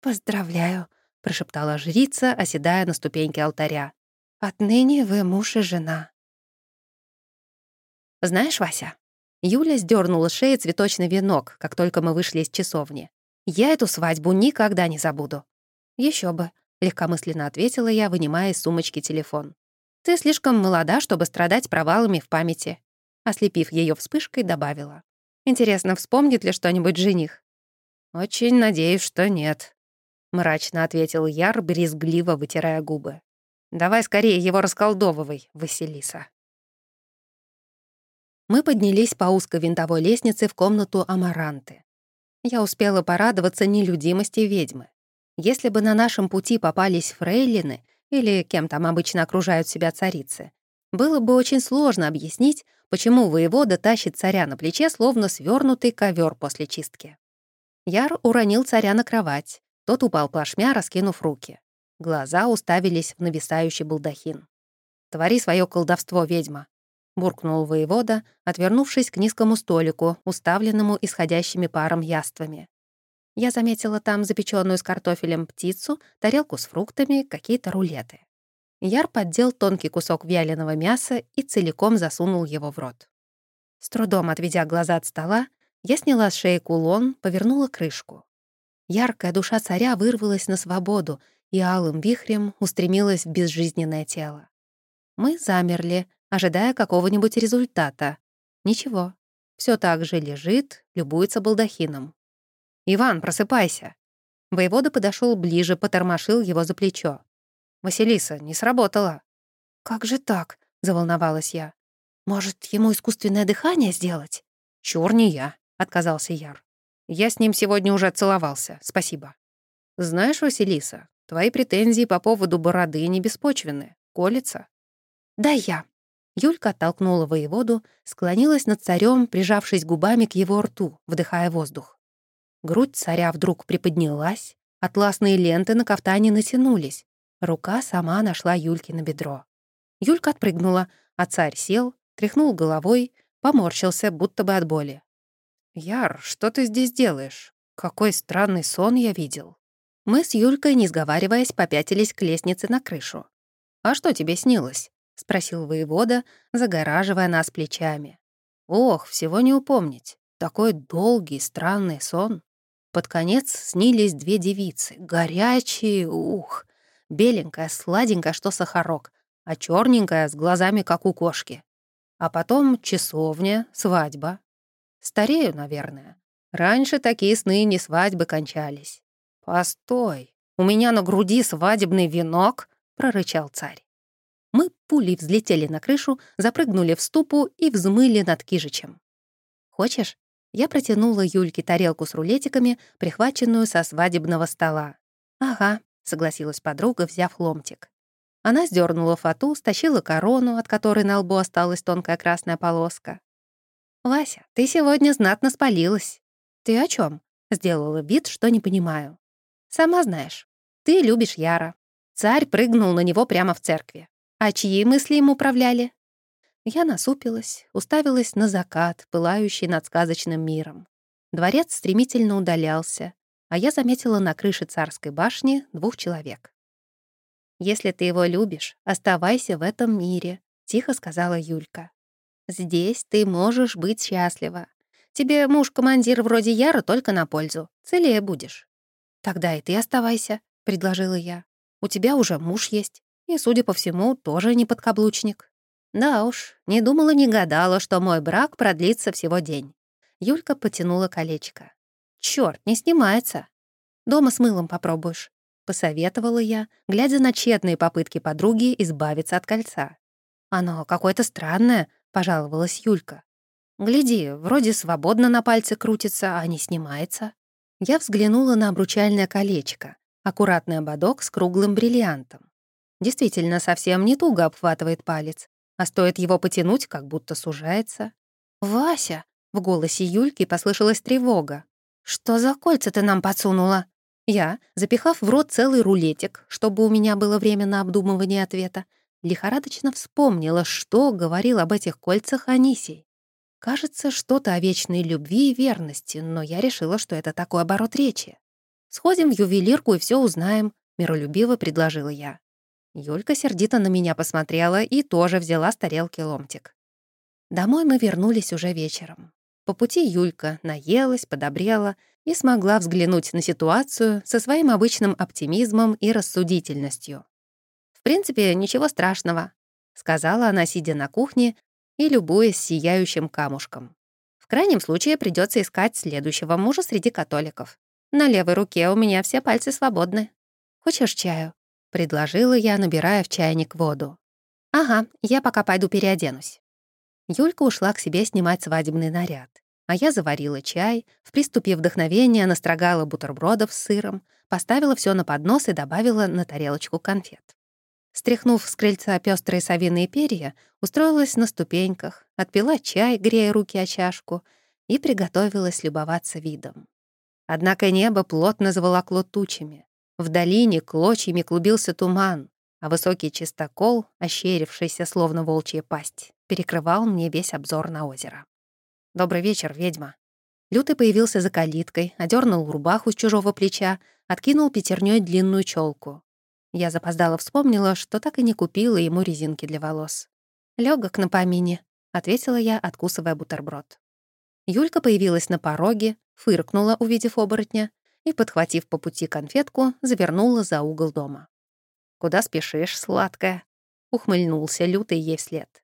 «Поздравляю», — прошептала жрица, оседая на ступеньке алтаря. «Отныне вы муж и жена». «Знаешь, Вася?» Юля сдернула с шеи цветочный венок, как только мы вышли из часовни. «Я эту свадьбу никогда не забуду». Еще бы», — легкомысленно ответила я, вынимая из сумочки телефон. «Ты слишком молода, чтобы страдать провалами в памяти». Ослепив ее вспышкой, добавила. «Интересно, вспомнит ли что-нибудь жених?» «Очень надеюсь, что нет», мрачно ответил Яр, брезгливо вытирая губы. «Давай скорее его расколдовывай, Василиса». Мы поднялись по узкой винтовой лестнице в комнату Амаранты. Я успела порадоваться нелюдимости ведьмы. Если бы на нашем пути попались фрейлины или кем там обычно окружают себя царицы, Было бы очень сложно объяснить, почему воевода тащит царя на плече, словно свернутый ковер после чистки. Яр уронил царя на кровать. Тот упал плашмя, раскинув руки. Глаза уставились в нависающий балдахин. «Твори свое колдовство, ведьма!» — буркнул воевода, отвернувшись к низкому столику, уставленному исходящими паром яствами. Я заметила там запеченную с картофелем птицу, тарелку с фруктами, какие-то рулеты. Яр поддел тонкий кусок вяленого мяса и целиком засунул его в рот. С трудом отведя глаза от стола, я сняла с шеи кулон, повернула крышку. Яркая душа царя вырвалась на свободу и алым вихрем устремилась в безжизненное тело. Мы замерли, ожидая какого-нибудь результата. Ничего. Все так же лежит, любуется балдахином. «Иван, просыпайся!» Воевода подошел ближе, потормошил его за плечо. «Василиса, не сработало». «Как же так?» — заволновалась я. «Может, ему искусственное дыхание сделать?» «Чур не я», — отказался Яр. «Я с ним сегодня уже целовался, спасибо». «Знаешь, Василиса, твои претензии по поводу бороды не беспочвенны. Колется». «Да я». Юлька оттолкнула воеводу, склонилась над царем, прижавшись губами к его рту, вдыхая воздух. Грудь царя вдруг приподнялась, атласные ленты на кафтане натянулись. Рука сама нашла Юльки на бедро. Юлька отпрыгнула, а царь сел, тряхнул головой, поморщился, будто бы от боли. «Яр, что ты здесь делаешь? Какой странный сон я видел». Мы с Юлькой, не сговариваясь, попятились к лестнице на крышу. «А что тебе снилось?» — спросил воевода, загораживая нас плечами. «Ох, всего не упомнить. Такой долгий, странный сон». Под конец снились две девицы, горячие, ух, беленькая, сладенькая, что сахарок, а черненькая, с глазами, как у кошки. А потом часовня, свадьба, Старею, наверное. Раньше такие сны не свадьбы кончались. «Постой, у меня на груди свадебный венок», — прорычал царь. Пулей взлетели на крышу, запрыгнули в ступу и взмыли над Кижичем. «Хочешь?» Я протянула Юльке тарелку с рулетиками, прихваченную со свадебного стола. «Ага», — согласилась подруга, взяв ломтик. Она сдернула фату, стащила корону, от которой на лбу осталась тонкая красная полоска. «Вася, ты сегодня знатно спалилась». «Ты о чем? Сделала вид, что не понимаю. «Сама знаешь. Ты любишь Яра. Царь прыгнул на него прямо в церкви. А чьи мысли им управляли?» Я насупилась, уставилась на закат, пылающий над сказочным миром. Дворец стремительно удалялся, а я заметила на крыше царской башни двух человек. «Если ты его любишь, оставайся в этом мире», — тихо сказала Юлька. Здесь ты можешь быть счастлива. Тебе муж-командир вроде Яра только на пользу. Целее будешь. Тогда и ты оставайся, — предложила я. У тебя уже муж есть. И, судя по всему, тоже не подкаблучник. Да уж, не думала, не гадала, что мой брак продлится всего день. Юлька потянула колечко. Черт, не снимается. Дома с мылом попробуешь. Посоветовала я, глядя на тщетные попытки подруги избавиться от кольца. Оно какое-то странное, пожаловалась Юлька. «Гляди, вроде свободно на пальце крутится, а не снимается». Я взглянула на обручальное колечко, аккуратный ободок с круглым бриллиантом. Действительно, совсем не туго обхватывает палец, а стоит его потянуть, как будто сужается. «Вася!» — в голосе Юльки послышалась тревога. «Что за кольца ты нам подсунула?» Я, запихав в рот целый рулетик, чтобы у меня было время на обдумывание ответа, лихорадочно вспомнила, что говорил об этих кольцах Анисий. Кажется, что-то о вечной любви и верности, но я решила, что это такой оборот речи. «Сходим в ювелирку и все узнаем», — миролюбиво предложила я. Юлька сердито на меня посмотрела и тоже взяла с тарелки ломтик. Домой мы вернулись уже вечером. По пути Юлька наелась, подобрела и смогла взглянуть на ситуацию со своим обычным оптимизмом и рассудительностью принципе, ничего страшного», — сказала она, сидя на кухне и любуясь сияющим камушком. «В крайнем случае придется искать следующего мужа среди католиков. На левой руке у меня все пальцы свободны. Хочешь чаю?» — предложила я, набирая в чайник воду. «Ага, я пока пойду переоденусь». Юлька ушла к себе снимать свадебный наряд. А я заварила чай, в приступе вдохновения настрогала бутербродов с сыром, поставила все на поднос и добавила на тарелочку конфет. Стряхнув с крыльца пестрые совиные перья, устроилась на ступеньках, отпила чай, грея руки о чашку, и приготовилась любоваться видом. Однако небо плотно заволокло тучами. В долине клочьями клубился туман, а высокий чистокол, ощерившийся словно волчья пасть, перекрывал мне весь обзор на озеро. «Добрый вечер, ведьма». Лютый появился за калиткой, одернул рубаху с чужого плеча, откинул пятерней длинную челку. Я запоздала вспомнила, что так и не купила ему резинки для волос. Лёгок на помине», — ответила я, откусывая бутерброд. Юлька появилась на пороге, фыркнула, увидев оборотня, и, подхватив по пути конфетку, завернула за угол дома. «Куда спешишь, сладкая?» — ухмыльнулся лютый ей вслед.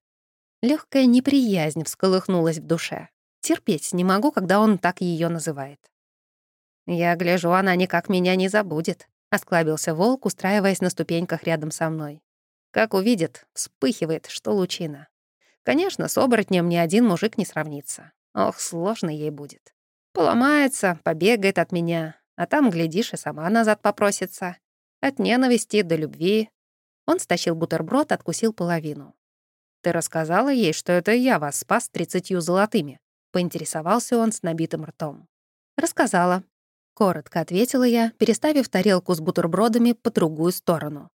Легкая неприязнь всколыхнулась в душе. Терпеть не могу, когда он так ее называет. «Я гляжу, она никак меня не забудет», — осклабился волк, устраиваясь на ступеньках рядом со мной. Как увидит, вспыхивает, что лучина. Конечно, с оборотнем ни один мужик не сравнится. Ох, сложно ей будет. Поломается, побегает от меня, а там, глядишь, и сама назад попросится. От ненависти до любви. Он стащил бутерброд, откусил половину. «Ты рассказала ей, что это я вас спас тридцатью золотыми?» — поинтересовался он с набитым ртом. «Рассказала», Коротко ответила я, переставив тарелку с бутербродами по другую сторону.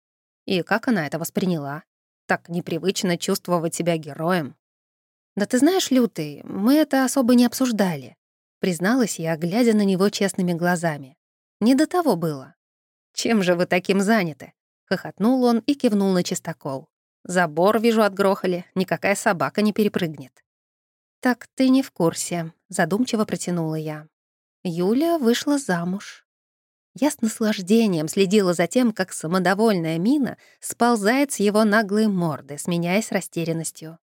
И как она это восприняла? Так непривычно чувствовать себя героем. «Да ты знаешь, Лютый, мы это особо не обсуждали», призналась я, глядя на него честными глазами. «Не до того было». «Чем же вы таким заняты?» хохотнул он и кивнул на чистокол. «Забор, вижу, отгрохали, никакая собака не перепрыгнет». «Так ты не в курсе», — задумчиво протянула я. Юля вышла замуж. Я с наслаждением следила за тем, как самодовольная мина сползает с его наглой морды, сменяясь растерянностью.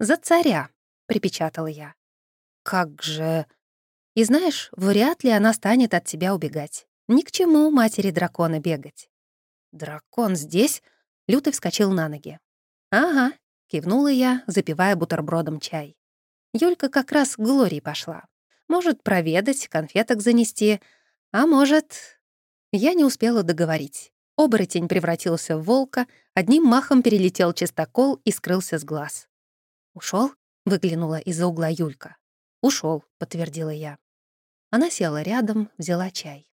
«За царя», — припечатала я. «Как же...» «И знаешь, вряд ли она станет от тебя убегать. Ни к чему матери дракона бегать». «Дракон здесь?» — Лютый вскочил на ноги. «Ага», — кивнула я, запивая бутербродом чай. Юлька как раз к Глории пошла. Может, проведать, конфеток занести, а может... Я не успела договорить. Оборотень превратился в волка, одним махом перелетел чистокол и скрылся с глаз. Ушел? выглянула из-за угла Юлька. Ушел, подтвердила я. Она села рядом, взяла чай.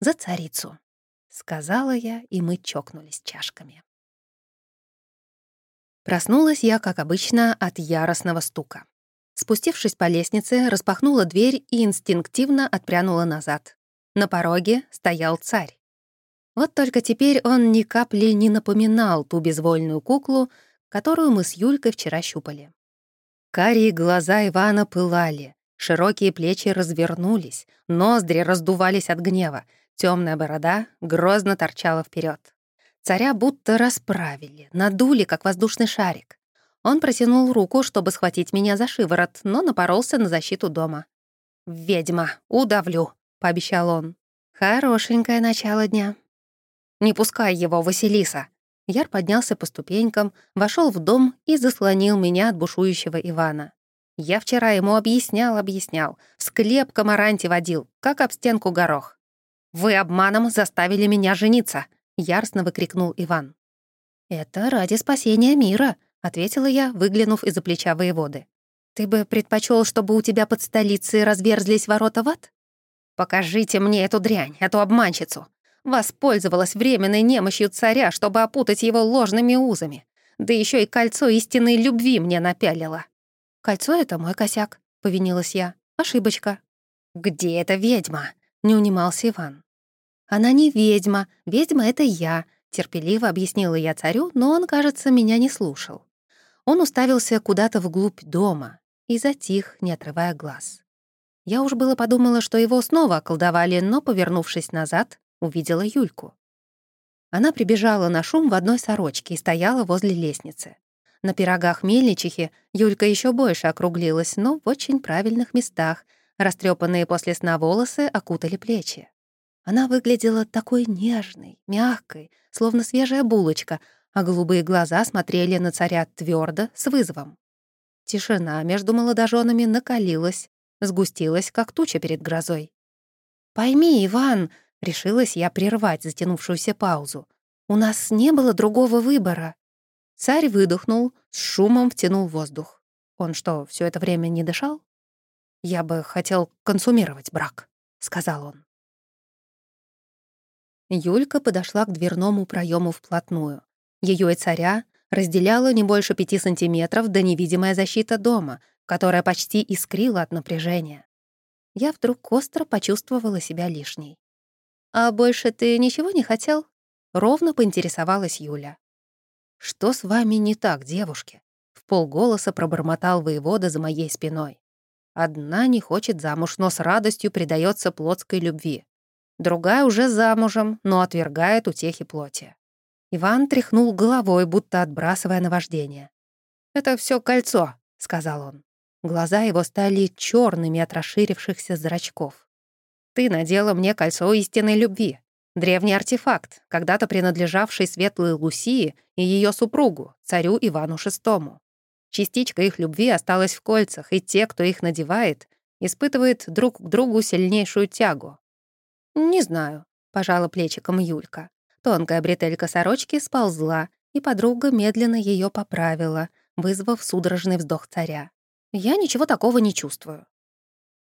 «За царицу», — сказала я, и мы чокнулись чашками. Проснулась я, как обычно, от яростного стука. Спустившись по лестнице, распахнула дверь и инстинктивно отпрянула назад. На пороге стоял царь. Вот только теперь он ни капли не напоминал ту безвольную куклу, которую мы с Юлькой вчера щупали. Карие глаза Ивана пылали, широкие плечи развернулись, ноздри раздувались от гнева, темная борода грозно торчала вперед. Царя будто расправили, надули, как воздушный шарик. Он протянул руку, чтобы схватить меня за шиворот, но напоролся на защиту дома. «Ведьма, удавлю», — пообещал он. «Хорошенькое начало дня». «Не пускай его, Василиса!» Яр поднялся по ступенькам, вошел в дом и заслонил меня от бушующего Ивана. Я вчера ему объяснял, объяснял, в склеп комаранти водил, как об стенку горох. «Вы обманом заставили меня жениться!» — яростно выкрикнул Иван. «Это ради спасения мира», ответила я, выглянув из-за плеча воеводы. «Ты бы предпочел, чтобы у тебя под столицей разверзлись ворота в ад? Покажите мне эту дрянь, эту обманщицу. Воспользовалась временной немощью царя, чтобы опутать его ложными узами. Да еще и кольцо истинной любви мне напялила». «Кольцо — это мой косяк», — повинилась я. «Ошибочка». «Где эта ведьма?» — не унимался Иван. «Она не ведьма. Ведьма — это я», — терпеливо объяснила я царю, но он, кажется, меня не слушал. Он уставился куда-то вглубь дома и затих, не отрывая глаз. Я уж было подумала, что его снова околдовали, но, повернувшись назад, увидела Юльку. Она прибежала на шум в одной сорочке и стояла возле лестницы. На пирогах мельничихи Юлька еще больше округлилась, но в очень правильных местах. Растрепанные после сна волосы окутали плечи. Она выглядела такой нежной, мягкой, словно свежая булочка, а голубые глаза смотрели на царя твердо, с вызовом. Тишина между молодоженами накалилась, сгустилась, как туча перед грозой. «Пойми, Иван!» — решилась я прервать затянувшуюся паузу. У нас не было другого выбора». Царь выдохнул, с шумом втянул воздух. Он что, все это время не дышал? «Я бы хотел консумировать брак», — сказал он. Юлька подошла к дверному проему вплотную. Ее и царя разделяла не больше пяти сантиметров до невидимая защита дома, которая почти искрила от напряжения. Я вдруг остро почувствовала себя лишней. «А больше ты ничего не хотел?» — ровно поинтересовалась Юля. «Что с вами не так, девушки?» — в полголоса пробормотал воевода за моей спиной. Одна не хочет замуж, но с радостью предается плотской любви. Другая уже замужем, но отвергает утехи плоти. Иван тряхнул головой, будто отбрасывая наваждение. «Это все кольцо», — сказал он. Глаза его стали черными от расширившихся зрачков. «Ты надела мне кольцо истинной любви. Древний артефакт, когда-то принадлежавший светлой Лусии и ее супругу, царю Ивану VI. Частичка их любви осталась в кольцах, и те, кто их надевает, испытывает друг к другу сильнейшую тягу. «Не знаю», — пожала плечиком Юлька. Тонкая бретелька сорочки сползла, и подруга медленно ее поправила, вызвав судорожный вздох царя. «Я ничего такого не чувствую».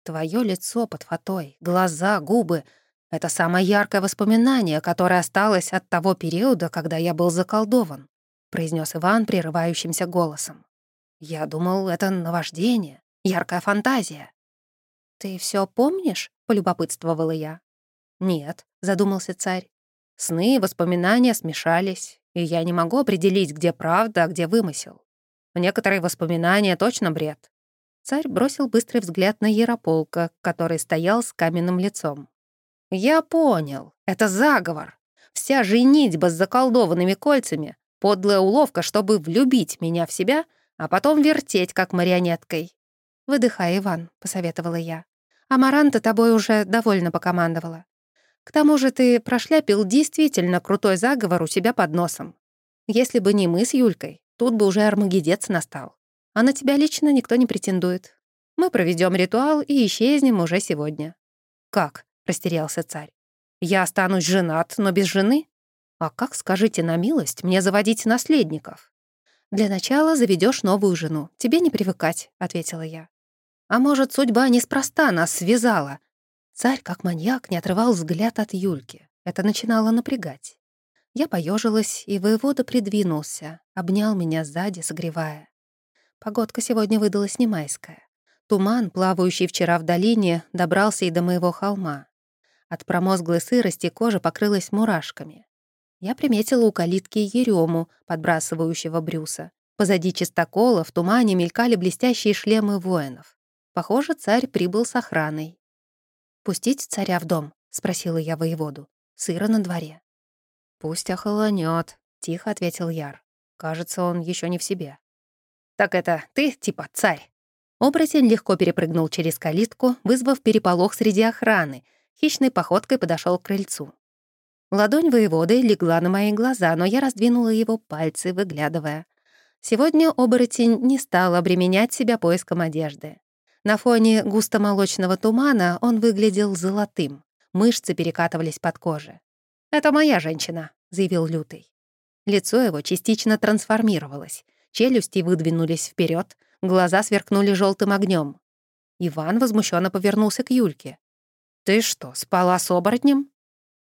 Твое лицо под фатой, глаза, губы — это самое яркое воспоминание, которое осталось от того периода, когда я был заколдован», — произнес Иван прерывающимся голосом. «Я думал, это наваждение, яркая фантазия». «Ты все помнишь?» — полюбопытствовала я. «Нет», — задумался царь. «Сны и воспоминания смешались, и я не могу определить, где правда, а где вымысел. Некоторые воспоминания точно бред». Царь бросил быстрый взгляд на Ярополка, который стоял с каменным лицом. «Я понял. Это заговор. Вся женитьба с заколдованными кольцами — подлая уловка, чтобы влюбить меня в себя, а потом вертеть, как марионеткой». «Выдыхай, Иван», — посоветовала я. «Амаранта тобой уже довольно покомандовала. К тому же ты прошляпил действительно крутой заговор у себя под носом. Если бы не мы с Юлькой, тут бы уже армагедец настал. А на тебя лично никто не претендует. Мы проведем ритуал и исчезнем уже сегодня». «Как?» — растерялся царь. «Я останусь женат, но без жены? А как, скажите на милость, мне заводить наследников?» «Для начала заведешь новую жену. Тебе не привыкать», — ответила я. «А может, судьба неспроста нас связала, Царь, как маньяк, не отрывал взгляд от Юльки. Это начинало напрягать. Я поежилась, и воевода придвинулся, обнял меня сзади, согревая. Погодка сегодня выдалась не. Туман, плавающий вчера в долине, добрался и до моего холма. От промозглой сырости кожа покрылась мурашками. Я приметила у калитки ерему, подбрасывающего брюса. Позади чистокола в тумане мелькали блестящие шлемы воинов. Похоже, царь прибыл с охраной. «Пустить царя в дом?» — спросила я воеводу. «Сыро на дворе». «Пусть охолонёт», — тихо ответил Яр. «Кажется, он еще не в себе». «Так это ты, типа, царь?» Оборотень легко перепрыгнул через калитку, вызвав переполох среди охраны. Хищной походкой подошел к крыльцу. Ладонь воеводы легла на мои глаза, но я раздвинула его пальцы, выглядывая. Сегодня оборотень не стал обременять себя поиском одежды. На фоне густо-молочного тумана он выглядел золотым. Мышцы перекатывались под кожей. «Это моя женщина», — заявил Лютый. Лицо его частично трансформировалось. Челюсти выдвинулись вперед, глаза сверкнули желтым огнем. Иван возмущенно повернулся к Юльке. «Ты что, спала с оборотнем?»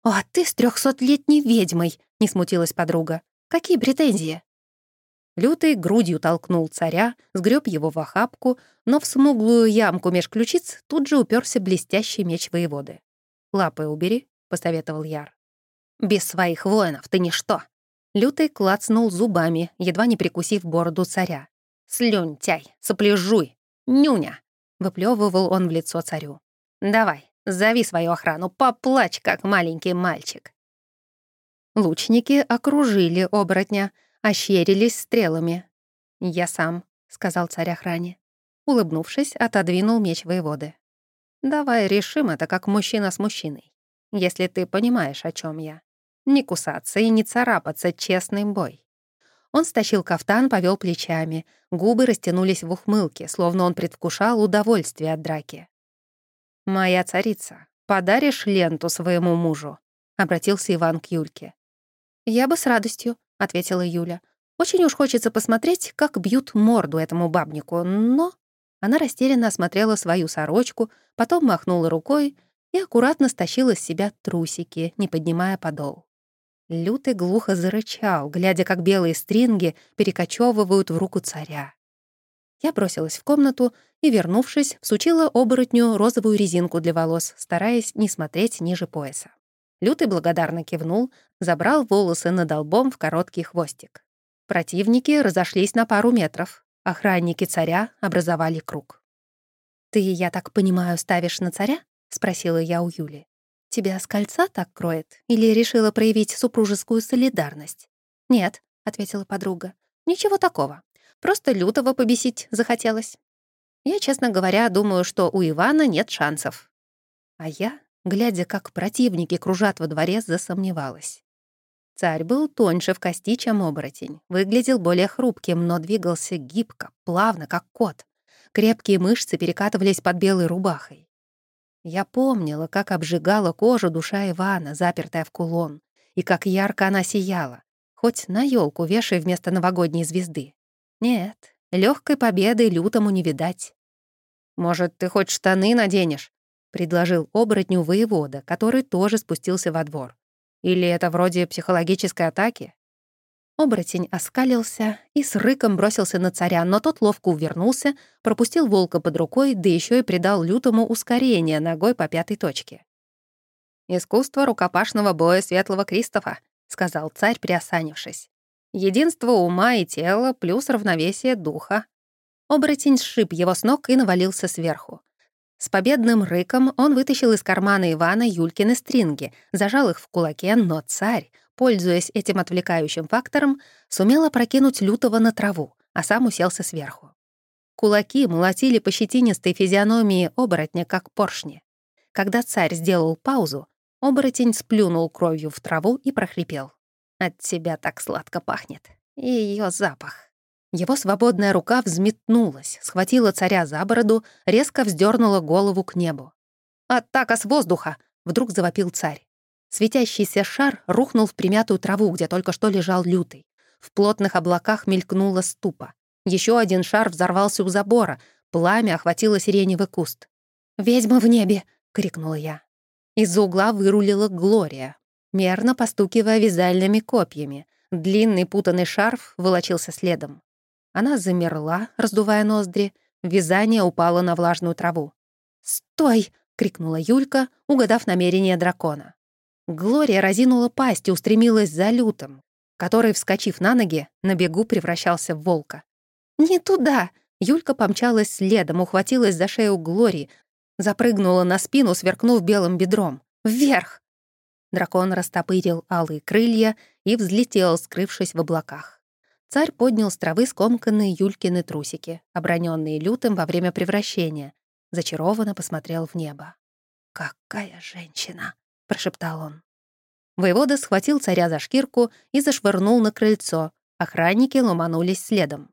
«А ты с трехсотлетней ведьмой», — не смутилась подруга. «Какие претензии?» Лютый грудью толкнул царя, сгреб его в охапку, но в смуглую ямку меж ключиц тут же уперся блестящий меч воеводы. «Лапы убери», — посоветовал Яр. «Без своих воинов ты ничто!» Лютый клацнул зубами, едва не прикусив бороду царя. «Слюнь, тяй, сопляжуй! Нюня!» — выплевывал он в лицо царю. «Давай, зови свою охрану, поплачь, как маленький мальчик!» Лучники окружили оборотня — ощерились стрелами. «Я сам», — сказал царь охране. Улыбнувшись, отодвинул меч воеводы. «Давай решим это как мужчина с мужчиной, если ты понимаешь, о чем я. Не кусаться и не царапаться, честный бой». Он стащил кафтан, повел плечами. Губы растянулись в ухмылке, словно он предвкушал удовольствие от драки. «Моя царица, подаришь ленту своему мужу?» — обратился Иван к Юльке. «Я бы с радостью», — ответила Юля. «Очень уж хочется посмотреть, как бьют морду этому бабнику, но...» Она растерянно осмотрела свою сорочку, потом махнула рукой и аккуратно стащила с себя трусики, не поднимая подол. Лютый глухо зарычал, глядя, как белые стринги перекочевывают в руку царя. Я бросилась в комнату и, вернувшись, всучила оборотню розовую резинку для волос, стараясь не смотреть ниже пояса. Лютый благодарно кивнул, забрал волосы над лбом в короткий хвостик. Противники разошлись на пару метров. Охранники царя образовали круг. «Ты, я так понимаю, ставишь на царя?» — спросила я у Юли. «Тебя с кольца так кроет? Или решила проявить супружескую солидарность?» «Нет», — ответила подруга. «Ничего такого. Просто лютого побесить захотелось. Я, честно говоря, думаю, что у Ивана нет шансов». А я глядя, как противники кружат во дворе, засомневалась. Царь был тоньше в кости, чем оборотень, выглядел более хрупким, но двигался гибко, плавно, как кот. Крепкие мышцы перекатывались под белой рубахой. Я помнила, как обжигала кожу душа Ивана, запертая в кулон, и как ярко она сияла, хоть на елку вешай вместо новогодней звезды. Нет, легкой победы лютому не видать. «Может, ты хоть штаны наденешь?» предложил оборотню воевода, который тоже спустился во двор. Или это вроде психологической атаки? Оборотень оскалился и с рыком бросился на царя, но тот ловко увернулся, пропустил волка под рукой, да еще и придал лютому ускорение ногой по пятой точке. «Искусство рукопашного боя Светлого Кристофа», — сказал царь, приосанившись. «Единство ума и тела плюс равновесие духа». Оборотень сшиб его с ног и навалился сверху. С победным рыком он вытащил из кармана Ивана Юлькины стринги, зажал их в кулаке, но царь, пользуясь этим отвлекающим фактором, сумел опрокинуть лютого на траву, а сам уселся сверху. Кулаки молотили по щетинистой физиономии оборотня, как поршни. Когда царь сделал паузу, оборотень сплюнул кровью в траву и прохрипел. «От тебя так сладко пахнет. И ее запах». Его свободная рука взметнулась, схватила царя за бороду, резко вздернула голову к небу. «Атака с воздуха!» — вдруг завопил царь. Светящийся шар рухнул в примятую траву, где только что лежал лютый. В плотных облаках мелькнула ступа. Еще один шар взорвался у забора, пламя охватило сиреневый куст. «Ведьма в небе!» — крикнула я. Из-за угла вырулила Глория, мерно постукивая вязальными копьями. Длинный путанный шарф волочился следом. Она замерла, раздувая ноздри. Вязание упало на влажную траву. «Стой!» — крикнула Юлька, угадав намерение дракона. Глория разинула пасть и устремилась за лютом, который, вскочив на ноги, на бегу превращался в волка. «Не туда!» Юлька помчалась следом, ухватилась за шею Глории, запрыгнула на спину, сверкнув белым бедром. «Вверх!» Дракон растопырил алые крылья и взлетел, скрывшись в облаках. Царь поднял с травы скомканные Юлькины трусики, оброненные лютым во время превращения. Зачарованно посмотрел в небо. «Какая женщина!» — прошептал он. Воевода схватил царя за шкирку и зашвырнул на крыльцо. Охранники ломанулись следом.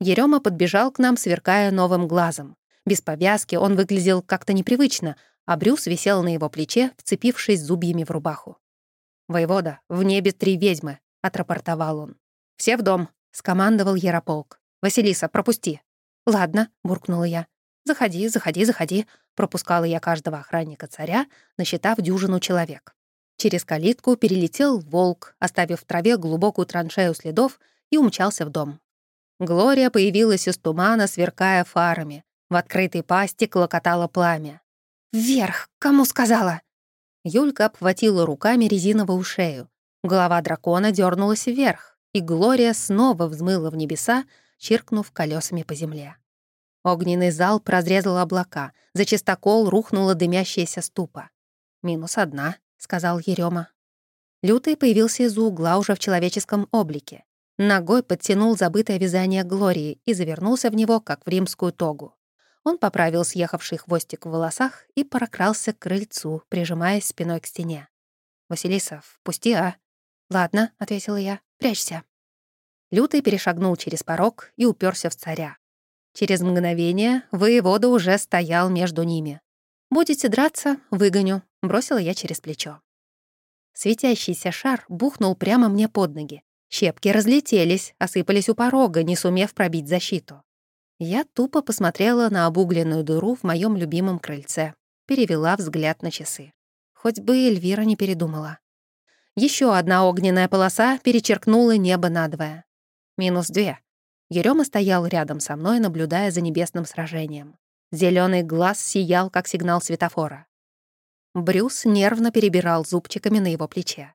Ерема подбежал к нам, сверкая новым глазом. Без повязки он выглядел как-то непривычно, а Брюс висел на его плече, вцепившись зубьями в рубаху. «Воевода, в небе три ведьмы», — отрапортовал он. «Все в дом. — скомандовал Ярополк. «Василиса, пропусти». «Ладно», — буркнула я. «Заходи, заходи, заходи», — пропускала я каждого охранника царя, насчитав дюжину человек. Через калитку перелетел волк, оставив в траве глубокую траншею следов, и умчался в дом. Глория появилась из тумана, сверкая фарами. В открытой пасти клокотало пламя. «Вверх! Кому сказала?» Юлька обхватила руками резиновую шею. Голова дракона дернулась вверх и Глория снова взмыла в небеса, чиркнув колесами по земле. Огненный зал прозрезал облака, за чистокол рухнула дымящаяся ступа. «Минус одна», — сказал Ерема. Лютый появился из-за угла уже в человеческом облике. Ногой подтянул забытое вязание Глории и завернулся в него, как в римскую тогу. Он поправил съехавший хвостик в волосах и прокрался к крыльцу, прижимаясь спиной к стене. «Василиса, впусти, а?» «Ладно», — ответила я, — «прячься». Лютый перешагнул через порог и уперся в царя. Через мгновение воевода уже стоял между ними. «Будете драться — выгоню», — бросила я через плечо. Светящийся шар бухнул прямо мне под ноги. Щепки разлетелись, осыпались у порога, не сумев пробить защиту. Я тупо посмотрела на обугленную дыру в моем любимом крыльце, перевела взгляд на часы. Хоть бы Эльвира не передумала. Еще одна огненная полоса перечеркнула небо надвое. Минус две. Ерема стоял рядом со мной, наблюдая за небесным сражением. Зеленый глаз сиял, как сигнал светофора. Брюс нервно перебирал зубчиками на его плече.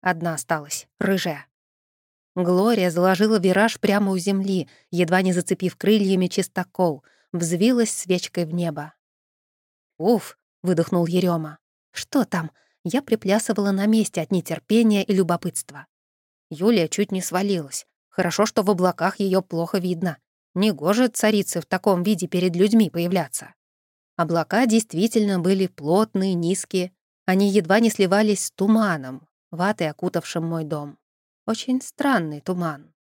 Одна осталась, рыжая. Глория заложила вираж прямо у земли, едва не зацепив крыльями чистокол, взвилась свечкой в небо. «Уф!» — выдохнул Ерема. «Что там?» Я приплясывала на месте от нетерпения и любопытства. Юлия чуть не свалилась. Хорошо, что в облаках ее плохо видно. Негоже царице в таком виде перед людьми появляться. Облака действительно были плотные, низкие. Они едва не сливались с туманом, ватой, окутавшим мой дом. Очень странный туман.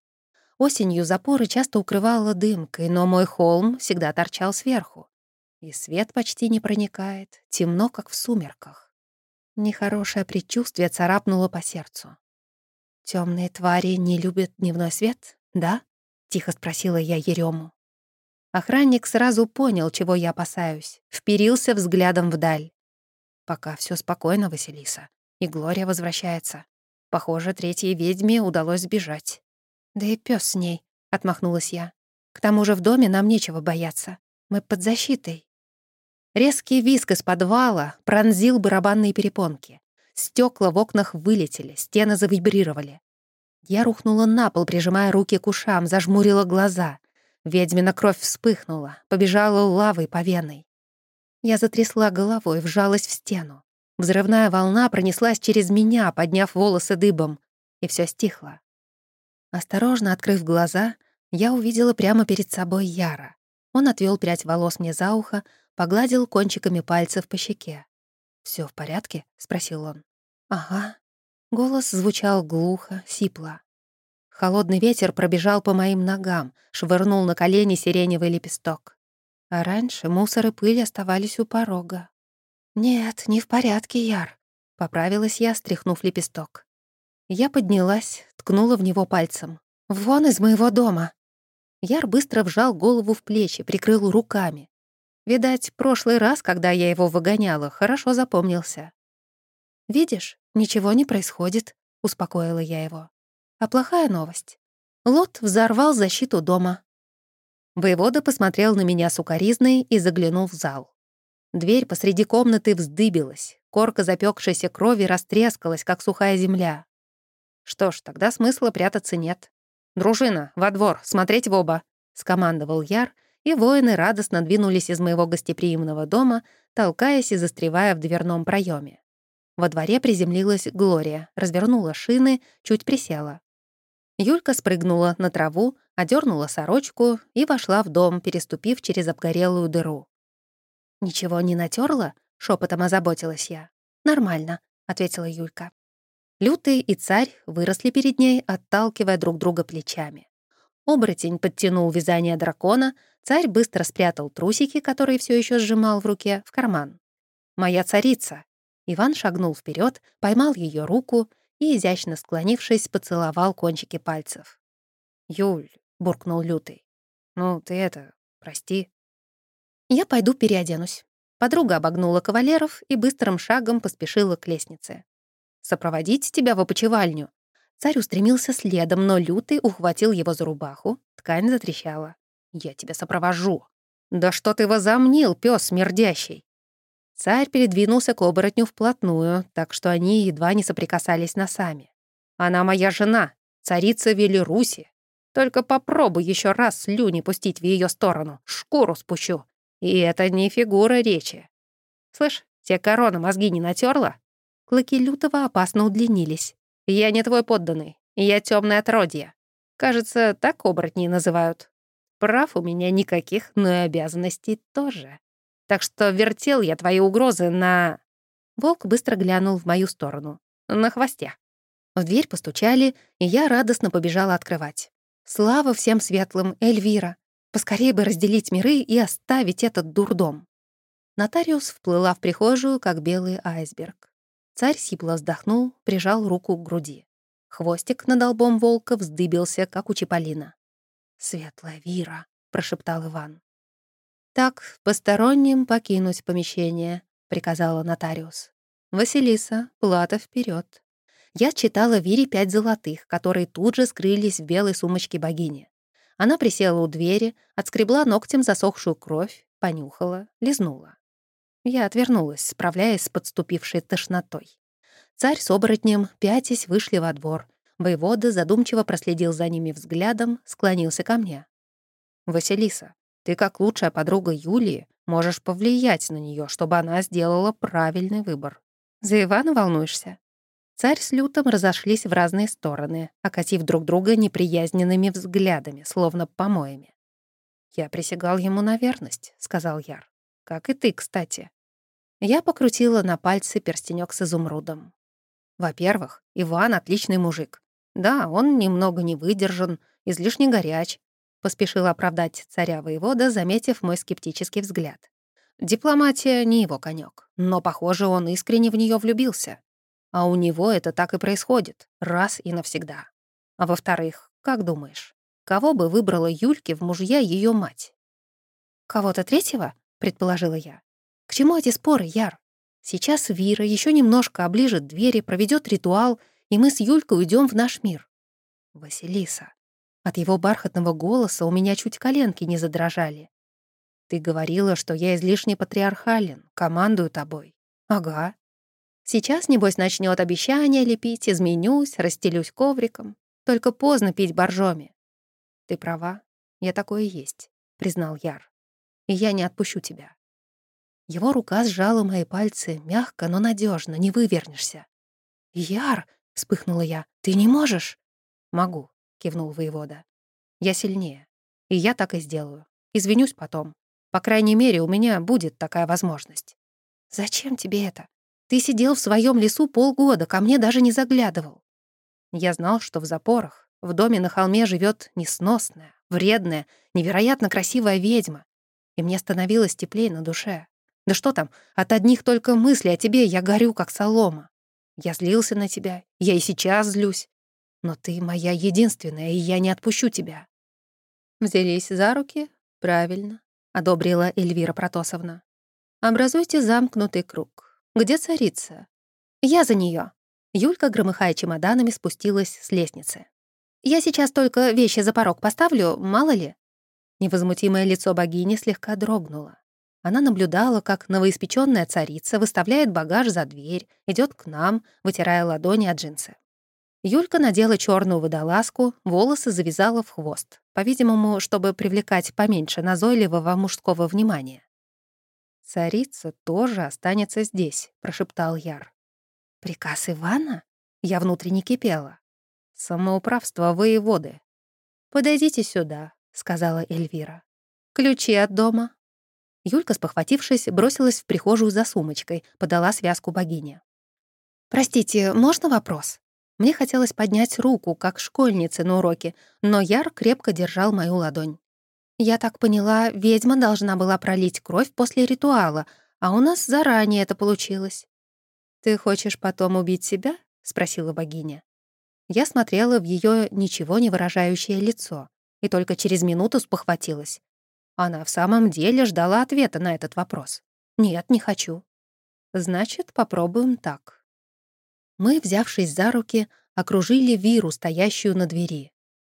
Осенью запоры часто укрывала дымкой, но мой холм всегда торчал сверху. И свет почти не проникает, темно, как в сумерках. Нехорошее предчувствие царапнуло по сердцу. Темные твари не любят дневной свет, да?» — тихо спросила я Ерему. Охранник сразу понял, чего я опасаюсь, вперился взглядом вдаль. Пока все спокойно, Василиса, и Глория возвращается. Похоже, третьей ведьме удалось сбежать. «Да и пес с ней», — отмахнулась я. «К тому же в доме нам нечего бояться. Мы под защитой». Резкий виск из подвала пронзил барабанные перепонки. Стекла в окнах вылетели, стены завибрировали. Я рухнула на пол, прижимая руки к ушам, зажмурила глаза. Ведьмина кровь вспыхнула, побежала лавой по веной. Я затрясла головой, вжалась в стену. Взрывная волна пронеслась через меня, подняв волосы дыбом, и все стихло. Осторожно открыв глаза, я увидела прямо перед собой Яра. Он отвел прядь волос мне за ухо, погладил кончиками пальцев по щеке. Все в порядке?» — спросил он. «Ага». Голос звучал глухо, сипло. Холодный ветер пробежал по моим ногам, швырнул на колени сиреневый лепесток. А раньше мусор и пыль оставались у порога. «Нет, не в порядке, Яр», — поправилась я, стряхнув лепесток. Я поднялась, ткнула в него пальцем. «Вон из моего дома!» Яр быстро вжал голову в плечи, прикрыл руками. Видать, прошлый раз, когда я его выгоняла, хорошо запомнился. «Видишь, ничего не происходит», — успокоила я его. «А плохая новость. Лот взорвал защиту дома». Воевода посмотрел на меня сукоризной и заглянул в зал. Дверь посреди комнаты вздыбилась, корка запекшейся крови растрескалась, как сухая земля. Что ж, тогда смысла прятаться нет. «Дружина, во двор, смотреть в оба», — скомандовал Яр и воины радостно двинулись из моего гостеприимного дома, толкаясь и застревая в дверном проеме. Во дворе приземлилась Глория, развернула шины, чуть присела. Юлька спрыгнула на траву, одернула сорочку и вошла в дом, переступив через обгорелую дыру. «Ничего не натерла? шепотом озаботилась я. «Нормально», — ответила Юлька. Лютый и царь выросли перед ней, отталкивая друг друга плечами. Оборотень подтянул вязание дракона, царь быстро спрятал трусики, которые все еще сжимал в руке, в карман. «Моя царица!» Иван шагнул вперед, поймал ее руку и, изящно склонившись, поцеловал кончики пальцев. «Юль», — буркнул Лютый, — «ну ты это, прости». «Я пойду переоденусь». Подруга обогнула кавалеров и быстрым шагом поспешила к лестнице. «Сопроводить тебя в опочивальню», Царь устремился следом, но Лютый ухватил его за рубаху. Ткань затрещала. «Я тебя сопровожу». «Да что ты возомнил, пес смердящий?» Царь передвинулся к оборотню вплотную, так что они едва не соприкасались носами. «Она моя жена, царица Велируси. Только попробуй еще раз слюни пустить в ее сторону, шкуру спущу. И это не фигура речи. Слышь, тебе корона мозги не натерла? Клыки Лютого опасно удлинились. Я не твой подданный. Я темное отродье. Кажется, так оборотней называют. Прав у меня никаких, но и обязанностей тоже. Так что вертел я твои угрозы на...» Волк быстро глянул в мою сторону. На хвосте. В дверь постучали, и я радостно побежала открывать. Слава всем светлым, Эльвира. Поскорее бы разделить миры и оставить этот дурдом. Нотариус вплыла в прихожую, как белый айсберг. Царь сипло вздохнул, прижал руку к груди. Хвостик над лбом волка вздыбился, как у Чиполлина. «Светлая Вира», — прошептал Иван. «Так, посторонним покинуть помещение», — приказала нотариус. «Василиса, плата вперед. Я читала Вире пять золотых, которые тут же скрылись в белой сумочке богини. Она присела у двери, отскребла ногтем засохшую кровь, понюхала, лизнула. Я отвернулась, справляясь с подступившей тошнотой. Царь с оборотнем, пятясь, вышли во двор. Воевода задумчиво проследил за ними взглядом, склонился ко мне. «Василиса, ты, как лучшая подруга Юлии, можешь повлиять на нее, чтобы она сделала правильный выбор. За Ивана волнуешься?» Царь с Лютом разошлись в разные стороны, окатив друг друга неприязненными взглядами, словно помоями. «Я присягал ему на верность», — сказал Яр. «Как и ты, кстати». Я покрутила на пальце перстенек с изумрудом. Во-первых, Иван — отличный мужик. Да, он немного не выдержан, излишне горяч, поспешил оправдать царя воевода, заметив мой скептический взгляд. Дипломатия не его конек, но, похоже, он искренне в нее влюбился. А у него это так и происходит, раз и навсегда. А во-вторых, как думаешь, кого бы выбрала Юльке в мужья ее мать? «Кого-то третьего?» — предположила я. «К чему эти споры, Яр? Сейчас Вира еще немножко оближет двери, проведет ритуал, и мы с Юлькой уйдем в наш мир. Василиса. От его бархатного голоса у меня чуть коленки не задрожали. Ты говорила, что я излишне патриархален, командую тобой. Ага. Сейчас, небось, начнет обещания лепить, изменюсь, расстелюсь ковриком. Только поздно пить боржоми. Ты права, я такое есть, признал Яр. И я не отпущу тебя. Его рука сжала мои пальцы, мягко, но надежно, не вывернешься. «Яр!» — вспыхнула я. «Ты не можешь?» «Могу», — кивнул воевода. «Я сильнее. И я так и сделаю. Извинюсь потом. По крайней мере, у меня будет такая возможность». «Зачем тебе это? Ты сидел в своем лесу полгода, ко мне даже не заглядывал». Я знал, что в запорах, в доме на холме живет несносная, вредная, невероятно красивая ведьма, и мне становилось теплее на душе. Да что там, от одних только мыслей о тебе я горю, как солома. Я злился на тебя, я и сейчас злюсь. Но ты моя единственная, и я не отпущу тебя». «Взялись за руки? Правильно», — одобрила Эльвира Протосовна. «Образуйте замкнутый круг. Где царица?» «Я за нее. Юлька, громыхая чемоданами, спустилась с лестницы. «Я сейчас только вещи за порог поставлю, мало ли». Невозмутимое лицо богини слегка дрогнуло. Она наблюдала, как новоиспеченная царица выставляет багаж за дверь, идет к нам, вытирая ладони от джинсы. Юлька надела черную водолазку, волосы завязала в хвост, по-видимому, чтобы привлекать поменьше назойливого мужского внимания. «Царица тоже останется здесь», — прошептал Яр. «Приказ Ивана?» Я внутренне кипела. «Самоуправство воеводы». «Подойдите сюда», — сказала Эльвира. «Ключи от дома?» Юлька, спохватившись, бросилась в прихожую за сумочкой, подала связку богине. «Простите, можно вопрос?» Мне хотелось поднять руку, как школьнице на уроке, но Яр крепко держал мою ладонь. «Я так поняла, ведьма должна была пролить кровь после ритуала, а у нас заранее это получилось». «Ты хочешь потом убить себя?» — спросила богиня. Я смотрела в ее ничего не выражающее лицо и только через минуту спохватилась. Она в самом деле ждала ответа на этот вопрос. «Нет, не хочу». «Значит, попробуем так». Мы, взявшись за руки, окружили Виру, стоящую на двери.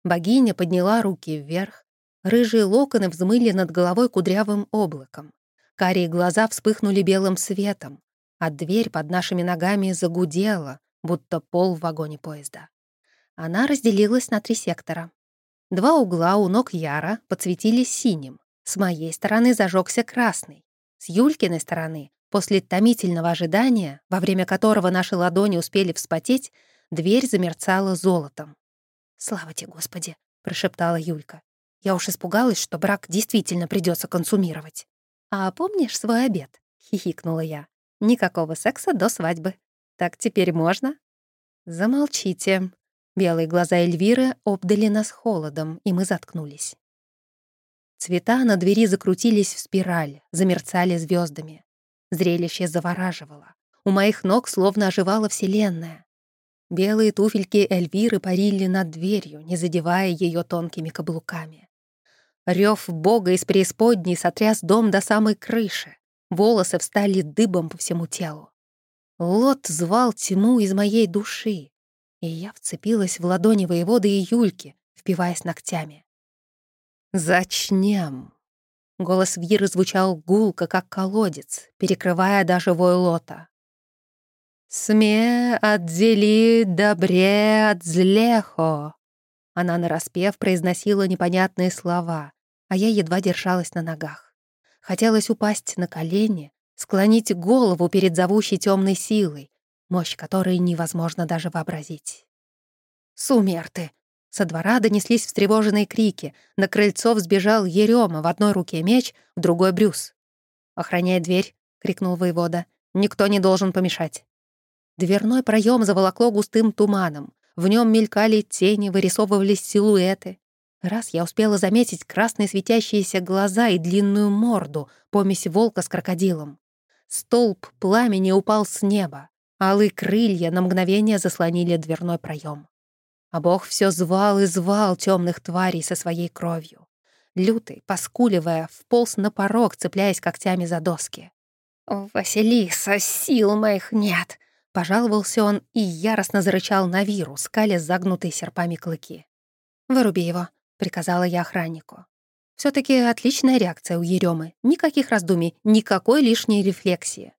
Богиня подняла руки вверх. Рыжие локоны взмыли над головой кудрявым облаком. Карие глаза вспыхнули белым светом, а дверь под нашими ногами загудела, будто пол в вагоне поезда. Она разделилась на три сектора. Два угла у ног Яра подсветились синим, с моей стороны зажегся красный. С Юлькиной стороны, после томительного ожидания, во время которого наши ладони успели вспотеть, дверь замерцала золотом. «Слава тебе, Господи!» — прошептала Юлька. «Я уж испугалась, что брак действительно придется консумировать». «А помнишь свой обед?» — хихикнула я. «Никакого секса до свадьбы. Так теперь можно?» «Замолчите». Белые глаза Эльвиры обдали нас холодом, и мы заткнулись. Цвета на двери закрутились в спираль, замерцали звездами. Зрелище завораживало. У моих ног словно оживала вселенная. Белые туфельки Эльвиры парили над дверью, не задевая ее тонкими каблуками. Рев бога из преисподней сотряс дом до самой крыши. Волосы встали дыбом по всему телу. Лот звал тьму из моей души, и я вцепилась в ладони воеводы и Юльки, впиваясь ногтями. «Зачнем!» Голос Виры звучал гулко, как колодец, перекрывая даже вой лота. «Сме отдели добре от злехо!» Она нараспев произносила непонятные слова, а я едва держалась на ногах. Хотелось упасть на колени, склонить голову перед зовущей темной силой, мощь которой невозможно даже вообразить. «Сумерты!» Со двора донеслись встревоженные крики. На крыльцо взбежал Ерема, в одной руке меч, в другой — брюс. «Охраняй дверь!» — крикнул воевода. «Никто не должен помешать!» Дверной проем заволокло густым туманом. В нем мелькали тени, вырисовывались силуэты. Раз я успела заметить красные светящиеся глаза и длинную морду, помесь волка с крокодилом. Столб пламени упал с неба. Алые крылья на мгновение заслонили дверной проем. А бог все звал и звал темных тварей со своей кровью. Лютый, поскуливая, вполз на порог, цепляясь когтями за доски. «Василиса, сил моих нет!» Пожаловался он и яростно зарычал на Виру, скаля загнутые серпами клыки. «Выруби его», — приказала я охраннику. все таки отличная реакция у Еремы. Никаких раздумий, никакой лишней рефлексии.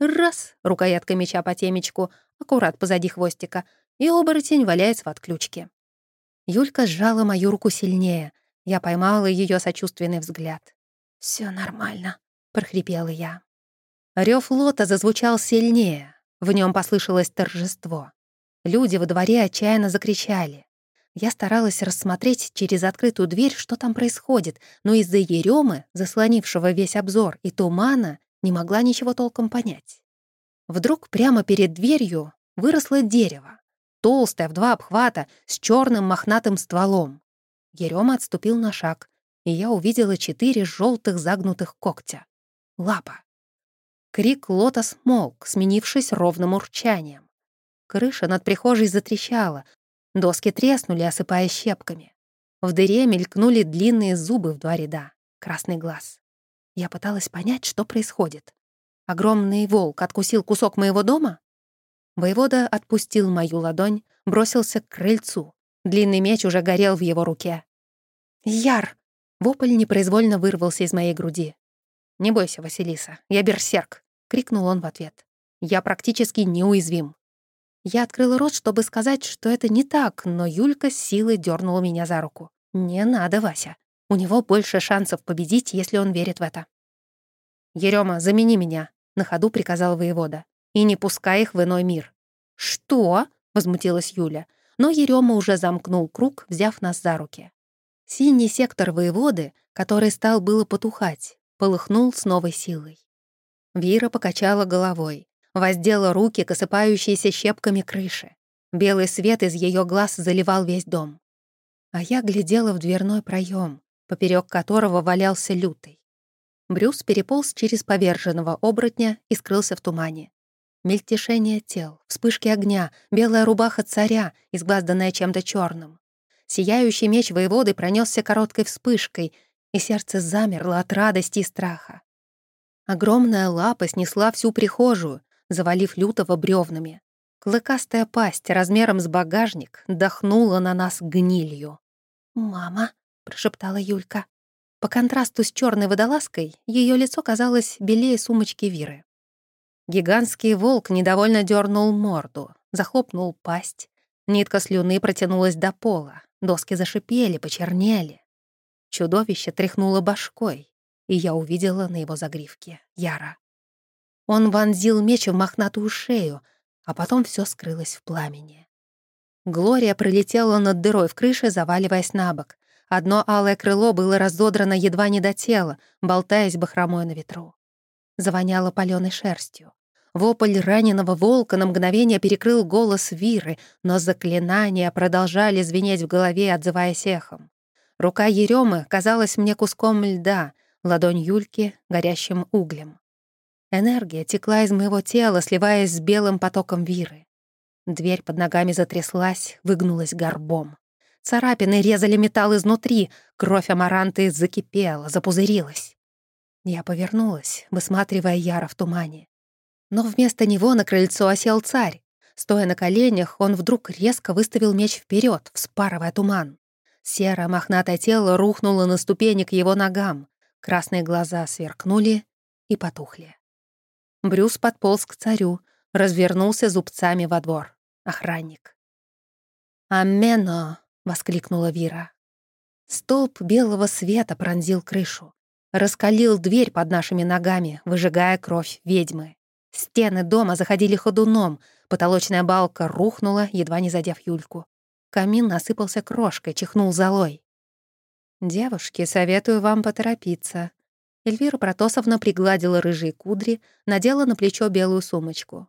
Раз — рукоятка меча по темечку, аккурат позади хвостика, и оборотень валяется в отключке. Юлька сжала мою руку сильнее. Я поймала ее сочувственный взгляд. Все нормально», — прохрипела я. Рев лота зазвучал сильнее. В нем послышалось торжество. Люди во дворе отчаянно закричали. Я старалась рассмотреть через открытую дверь, что там происходит, но из-за еремы, заслонившего весь обзор, и тумана, не могла ничего толком понять. Вдруг прямо перед дверью выросло дерево, толстое в два обхвата, с черным мохнатым стволом. Ерема отступил на шаг, и я увидела четыре желтых загнутых когтя. Лапа. Крик лота смолк, сменившись ровным урчанием. Крыша над прихожей затрещала, доски треснули, осыпая щепками. В дыре мелькнули длинные зубы в два ряда, красный глаз. Я пыталась понять, что происходит. Огромный волк откусил кусок моего дома? Воевода отпустил мою ладонь, бросился к крыльцу. Длинный меч уже горел в его руке. «Яр!» Вопль непроизвольно вырвался из моей груди. «Не бойся, Василиса, я берсерк. — крикнул он в ответ. «Я практически неуязвим». Я открыла рот, чтобы сказать, что это не так, но Юлька силой дернула меня за руку. «Не надо, Вася. У него больше шансов победить, если он верит в это». «Ерёма, замени меня», — на ходу приказал воевода. «И не пускай их в иной мир». «Что?» — возмутилась Юля. Но Ерёма уже замкнул круг, взяв нас за руки. Синий сектор воеводы, который стал было потухать, полыхнул с новой силой. Вира покачала головой, воздела руки к осыпающейся щепками крыши. Белый свет из ее глаз заливал весь дом. А я глядела в дверной проем, поперек которого валялся лютый. Брюс переполз через поверженного оборотня и скрылся в тумане. Мельтешение тел, вспышки огня, белая рубаха царя, изгвазданная чем-то черным. Сияющий меч воеводы пронесся короткой вспышкой, и сердце замерло от радости и страха. Огромная лапа снесла всю прихожую, завалив лютого бревнами. Клыкастая пасть размером с багажник дохнула на нас гнилью. «Мама», — прошептала Юлька. По контрасту с черной водолазкой ее лицо казалось белее сумочки Виры. Гигантский волк недовольно дернул морду, захлопнул пасть. Нитка слюны протянулась до пола, доски зашипели, почернели. Чудовище тряхнуло башкой, и я увидела на его загривке Яра. Он вонзил меч в мохнатую шею, а потом все скрылось в пламени. Глория пролетела над дырой в крыше, заваливаясь на бок. Одно алое крыло было разодрано едва не до тела, болтаясь бахромой на ветру. Завоняло палёной шерстью. Вопль раненого волка на мгновение перекрыл голос Виры, но заклинания продолжали звенеть в голове, отзываясь эхом. Рука Еремы казалась мне куском льда — ладонь Юльки — горящим углем. Энергия текла из моего тела, сливаясь с белым потоком виры. Дверь под ногами затряслась, выгнулась горбом. Царапины резали металл изнутри, кровь амаранты закипела, запузырилась. Я повернулась, высматривая Яра в тумане. Но вместо него на крыльцо осел царь. Стоя на коленях, он вдруг резко выставил меч вперед, вспарывая туман. Серое мохнатое тело рухнуло на ступени к его ногам. Красные глаза сверкнули и потухли. Брюс подполз к царю, развернулся зубцами во двор. Охранник. «Амено!» — воскликнула Вира. Столб белого света пронзил крышу. Раскалил дверь под нашими ногами, выжигая кровь ведьмы. Стены дома заходили ходуном, потолочная балка рухнула, едва не задев Юльку. Камин насыпался крошкой, чихнул золой. «Девушки, советую вам поторопиться». Эльвира Протосовна пригладила рыжие кудри, надела на плечо белую сумочку.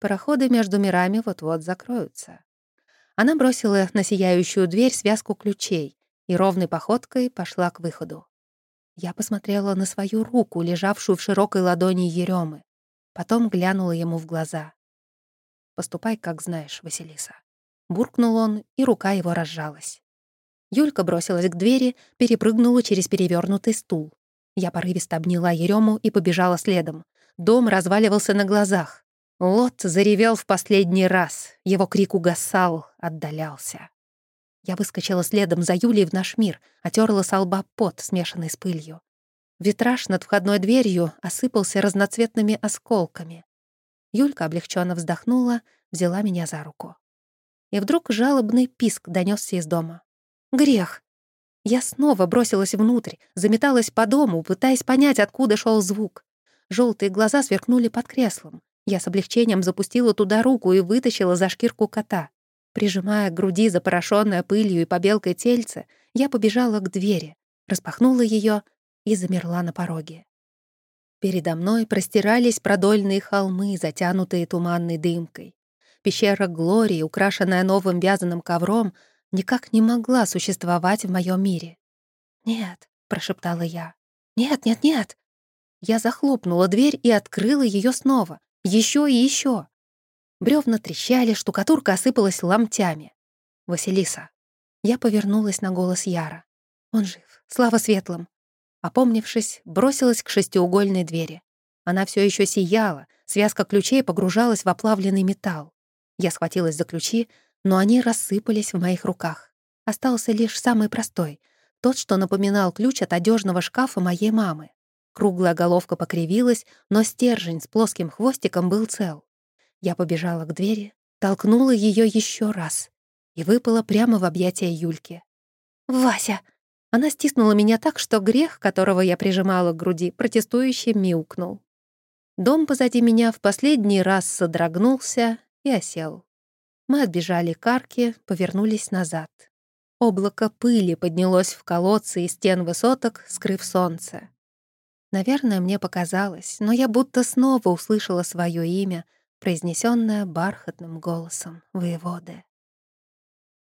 Проходы между мирами вот-вот закроются. Она бросила на сияющую дверь связку ключей и ровной походкой пошла к выходу. Я посмотрела на свою руку, лежавшую в широкой ладони Еремы. Потом глянула ему в глаза. «Поступай, как знаешь, Василиса». Буркнул он, и рука его разжалась. Юлька бросилась к двери, перепрыгнула через перевернутый стул. Я порывисто обняла Ерему и побежала следом. Дом разваливался на глазах. Лот заревел в последний раз. Его крик угасал, отдалялся. Я выскочила следом за Юлей в наш мир, отерла с лба пот, смешанный с пылью. Витраж над входной дверью осыпался разноцветными осколками. Юлька облегченно вздохнула, взяла меня за руку. И вдруг жалобный писк донесся из дома. «Грех!» Я снова бросилась внутрь, заметалась по дому, пытаясь понять, откуда шел звук. Желтые глаза сверкнули под креслом. Я с облегчением запустила туда руку и вытащила за шкирку кота. Прижимая к груди запорошенное пылью и побелкой тельце, я побежала к двери, распахнула ее и замерла на пороге. Передо мной простирались продольные холмы, затянутые туманной дымкой. Пещера Глории, украшенная новым вязаным ковром, никак не могла существовать в моем мире. «Нет», — прошептала я. «Нет, нет, нет!» Я захлопнула дверь и открыла ее снова. Еще и еще. Бревна трещали, штукатурка осыпалась ломтями. «Василиса». Я повернулась на голос Яра. «Он жив. Слава светлым. Опомнившись, бросилась к шестиугольной двери. Она все еще сияла, связка ключей погружалась в оплавленный металл. Я схватилась за ключи, но они рассыпались в моих руках. Остался лишь самый простой, тот, что напоминал ключ от одежного шкафа моей мамы. Круглая головка покривилась, но стержень с плоским хвостиком был цел. Я побежала к двери, толкнула ее еще раз и выпала прямо в объятия Юльки. «Вася!» Она стиснула меня так, что грех, которого я прижимала к груди, протестующе мяукнул. Дом позади меня в последний раз содрогнулся и осел. Мы отбежали к арке, повернулись назад. Облако пыли поднялось в колодцы и стен высоток, скрыв солнце. Наверное, мне показалось, но я будто снова услышала свое имя, произнесенное бархатным голосом воеводы.